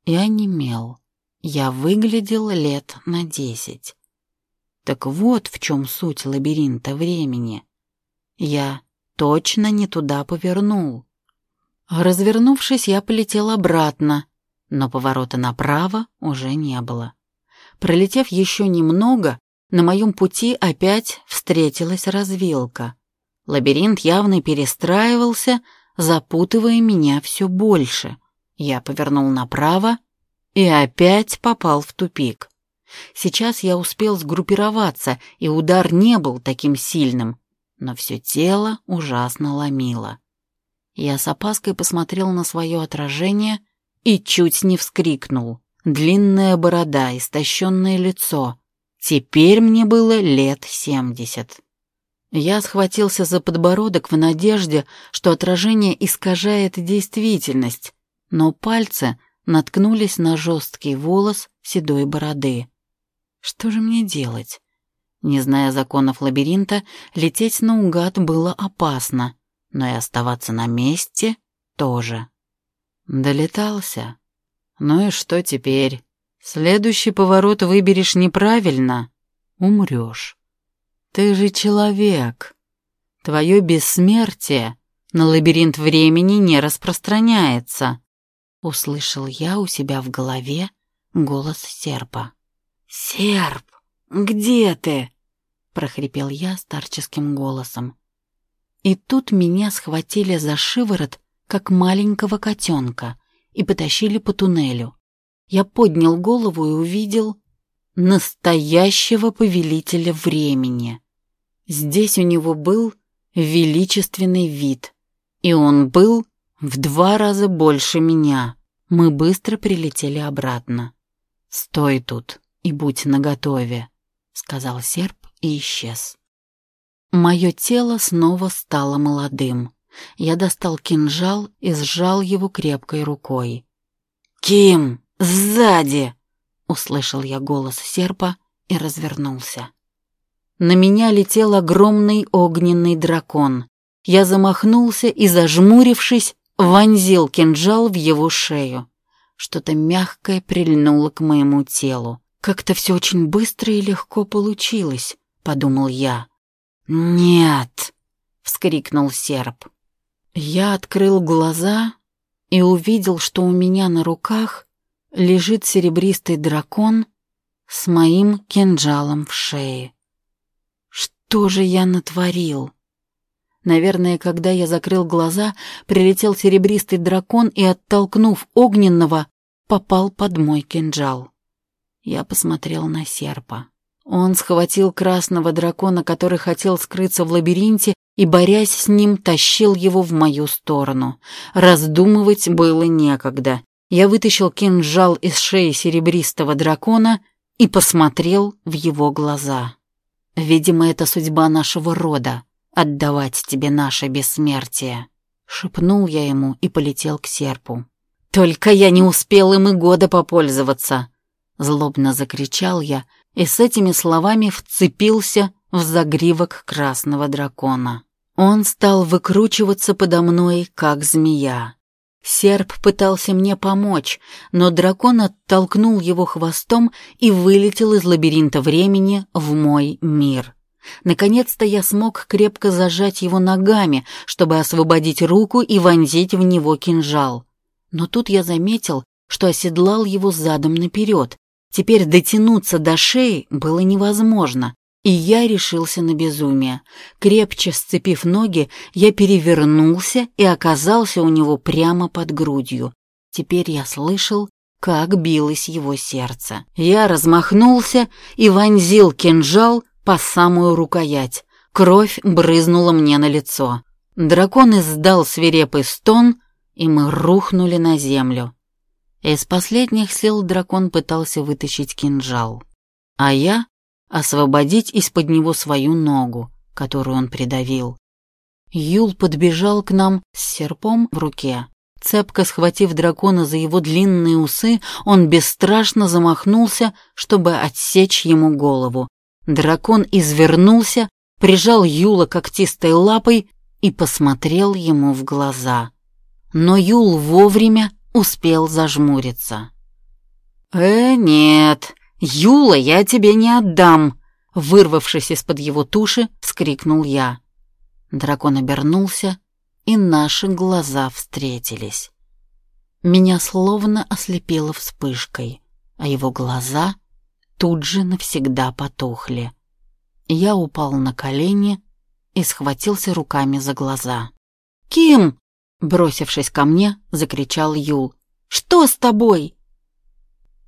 Я немел. Я выглядел лет на десять. Так вот в чем суть лабиринта времени. Я точно не туда повернул. Развернувшись, я полетел обратно, но поворота направо уже не было. Пролетев еще немного, на моем пути опять встретилась развилка. Лабиринт явно перестраивался, запутывая меня все больше. Я повернул направо и опять попал в тупик. Сейчас я успел сгруппироваться, и удар не был таким сильным, но все тело ужасно ломило. Я с опаской посмотрел на свое отражение и чуть не вскрикнул. Длинная борода, истощенное лицо. Теперь мне было лет семьдесят. Я схватился за подбородок в надежде, что отражение искажает действительность, но пальцы наткнулись на жесткий волос седой бороды. Что же мне делать? Не зная законов лабиринта, лететь наугад было опасно, но и оставаться на месте тоже. Долетался. Ну и что теперь? Следующий поворот выберешь неправильно — умрешь. Ты же человек. Твое бессмертие на лабиринт времени не распространяется. Услышал я у себя в голове голос серпа. «Серп, где ты?» — прохрипел я старческим голосом. И тут меня схватили за шиворот, как маленького котенка, и потащили по туннелю. Я поднял голову и увидел настоящего повелителя времени. Здесь у него был величественный вид, и он был в два раза больше меня. Мы быстро прилетели обратно. «Стой тут и будь наготове», — сказал серп и исчез. Мое тело снова стало молодым. Я достал кинжал и сжал его крепкой рукой. «Ким, сзади!» — услышал я голос серпа и развернулся. На меня летел огромный огненный дракон. Я замахнулся и, зажмурившись, вонзил кинжал в его шею. Что-то мягкое прильнуло к моему телу. Как-то все очень быстро и легко получилось, подумал я. «Нет!» — вскрикнул серп. Я открыл глаза и увидел, что у меня на руках лежит серебристый дракон с моим кинжалом в шее. Что же я натворил? Наверное, когда я закрыл глаза, прилетел серебристый дракон и, оттолкнув огненного, попал под мой кинжал. Я посмотрел на серпа. Он схватил красного дракона, который хотел скрыться в лабиринте, и, борясь с ним, тащил его в мою сторону. Раздумывать было некогда. Я вытащил кинжал из шеи серебристого дракона и посмотрел в его глаза. Видимо, это судьба нашего рода — отдавать тебе наше бессмертие. Шепнул я ему и полетел к серпу. «Только я не успел им и года попользоваться!» Злобно закричал я и с этими словами вцепился в загривок красного дракона. Он стал выкручиваться подо мной, как змея. Серп пытался мне помочь, но дракон оттолкнул его хвостом и вылетел из лабиринта времени в мой мир. Наконец-то я смог крепко зажать его ногами, чтобы освободить руку и вонзить в него кинжал. Но тут я заметил, что оседлал его задом наперед. Теперь дотянуться до шеи было невозможно, и я решился на безумие. Крепче сцепив ноги, я перевернулся и оказался у него прямо под грудью. Теперь я слышал, как билось его сердце. Я размахнулся и вонзил кинжал по самую рукоять. Кровь брызнула мне на лицо. Дракон издал свирепый стон, и мы рухнули на землю. Из последних сил дракон пытался вытащить кинжал, а я — освободить из-под него свою ногу, которую он придавил. Юл подбежал к нам с серпом в руке. Цепко схватив дракона за его длинные усы, он бесстрашно замахнулся, чтобы отсечь ему голову. Дракон извернулся, прижал Юла когтистой лапой и посмотрел ему в глаза. Но Юл вовремя успел зажмуриться. «Э, нет, Юла, я тебе не отдам!» Вырвавшись из-под его туши, вскрикнул я. Дракон обернулся, и наши глаза встретились. Меня словно ослепило вспышкой, а его глаза тут же навсегда потухли. Я упал на колени и схватился руками за глаза. «Ким!» Бросившись ко мне, закричал Юл. «Что с тобой?»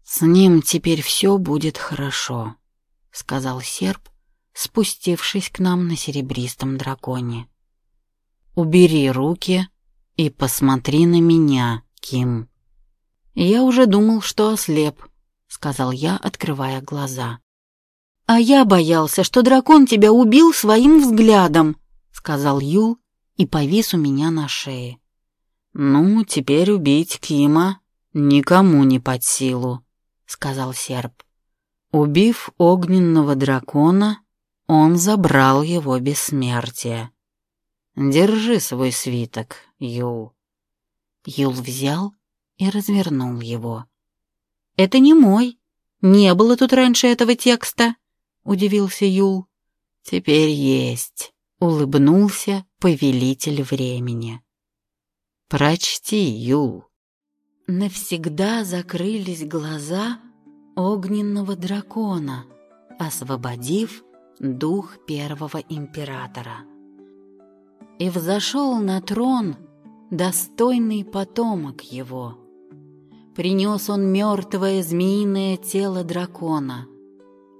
«С ним теперь все будет хорошо», — сказал серп, спустившись к нам на серебристом драконе. «Убери руки и посмотри на меня, Ким». «Я уже думал, что ослеп», — сказал я, открывая глаза. «А я боялся, что дракон тебя убил своим взглядом», — сказал Юл и повис у меня на шее. «Ну, теперь убить Кима никому не под силу», — сказал серп. Убив огненного дракона, он забрал его бессмертие. «Держи свой свиток, Юл». Юл взял и развернул его. «Это не мой. Не было тут раньше этого текста», — удивился Юл. «Теперь есть», — улыбнулся повелитель времени. «Прочти, Юл». Навсегда закрылись глаза огненного дракона, освободив дух первого императора. И взошел на трон достойный потомок его. Принес он мертвое змеиное тело дракона,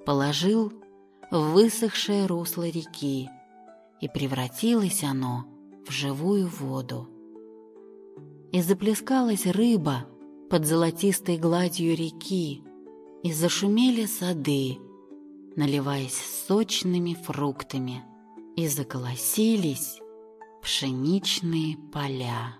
положил в высохшее русло реки, и превратилось оно в живую воду. И заплескалась рыба под золотистой гладью реки, и зашумели сады, наливаясь сочными фруктами, и заколосились пшеничные поля.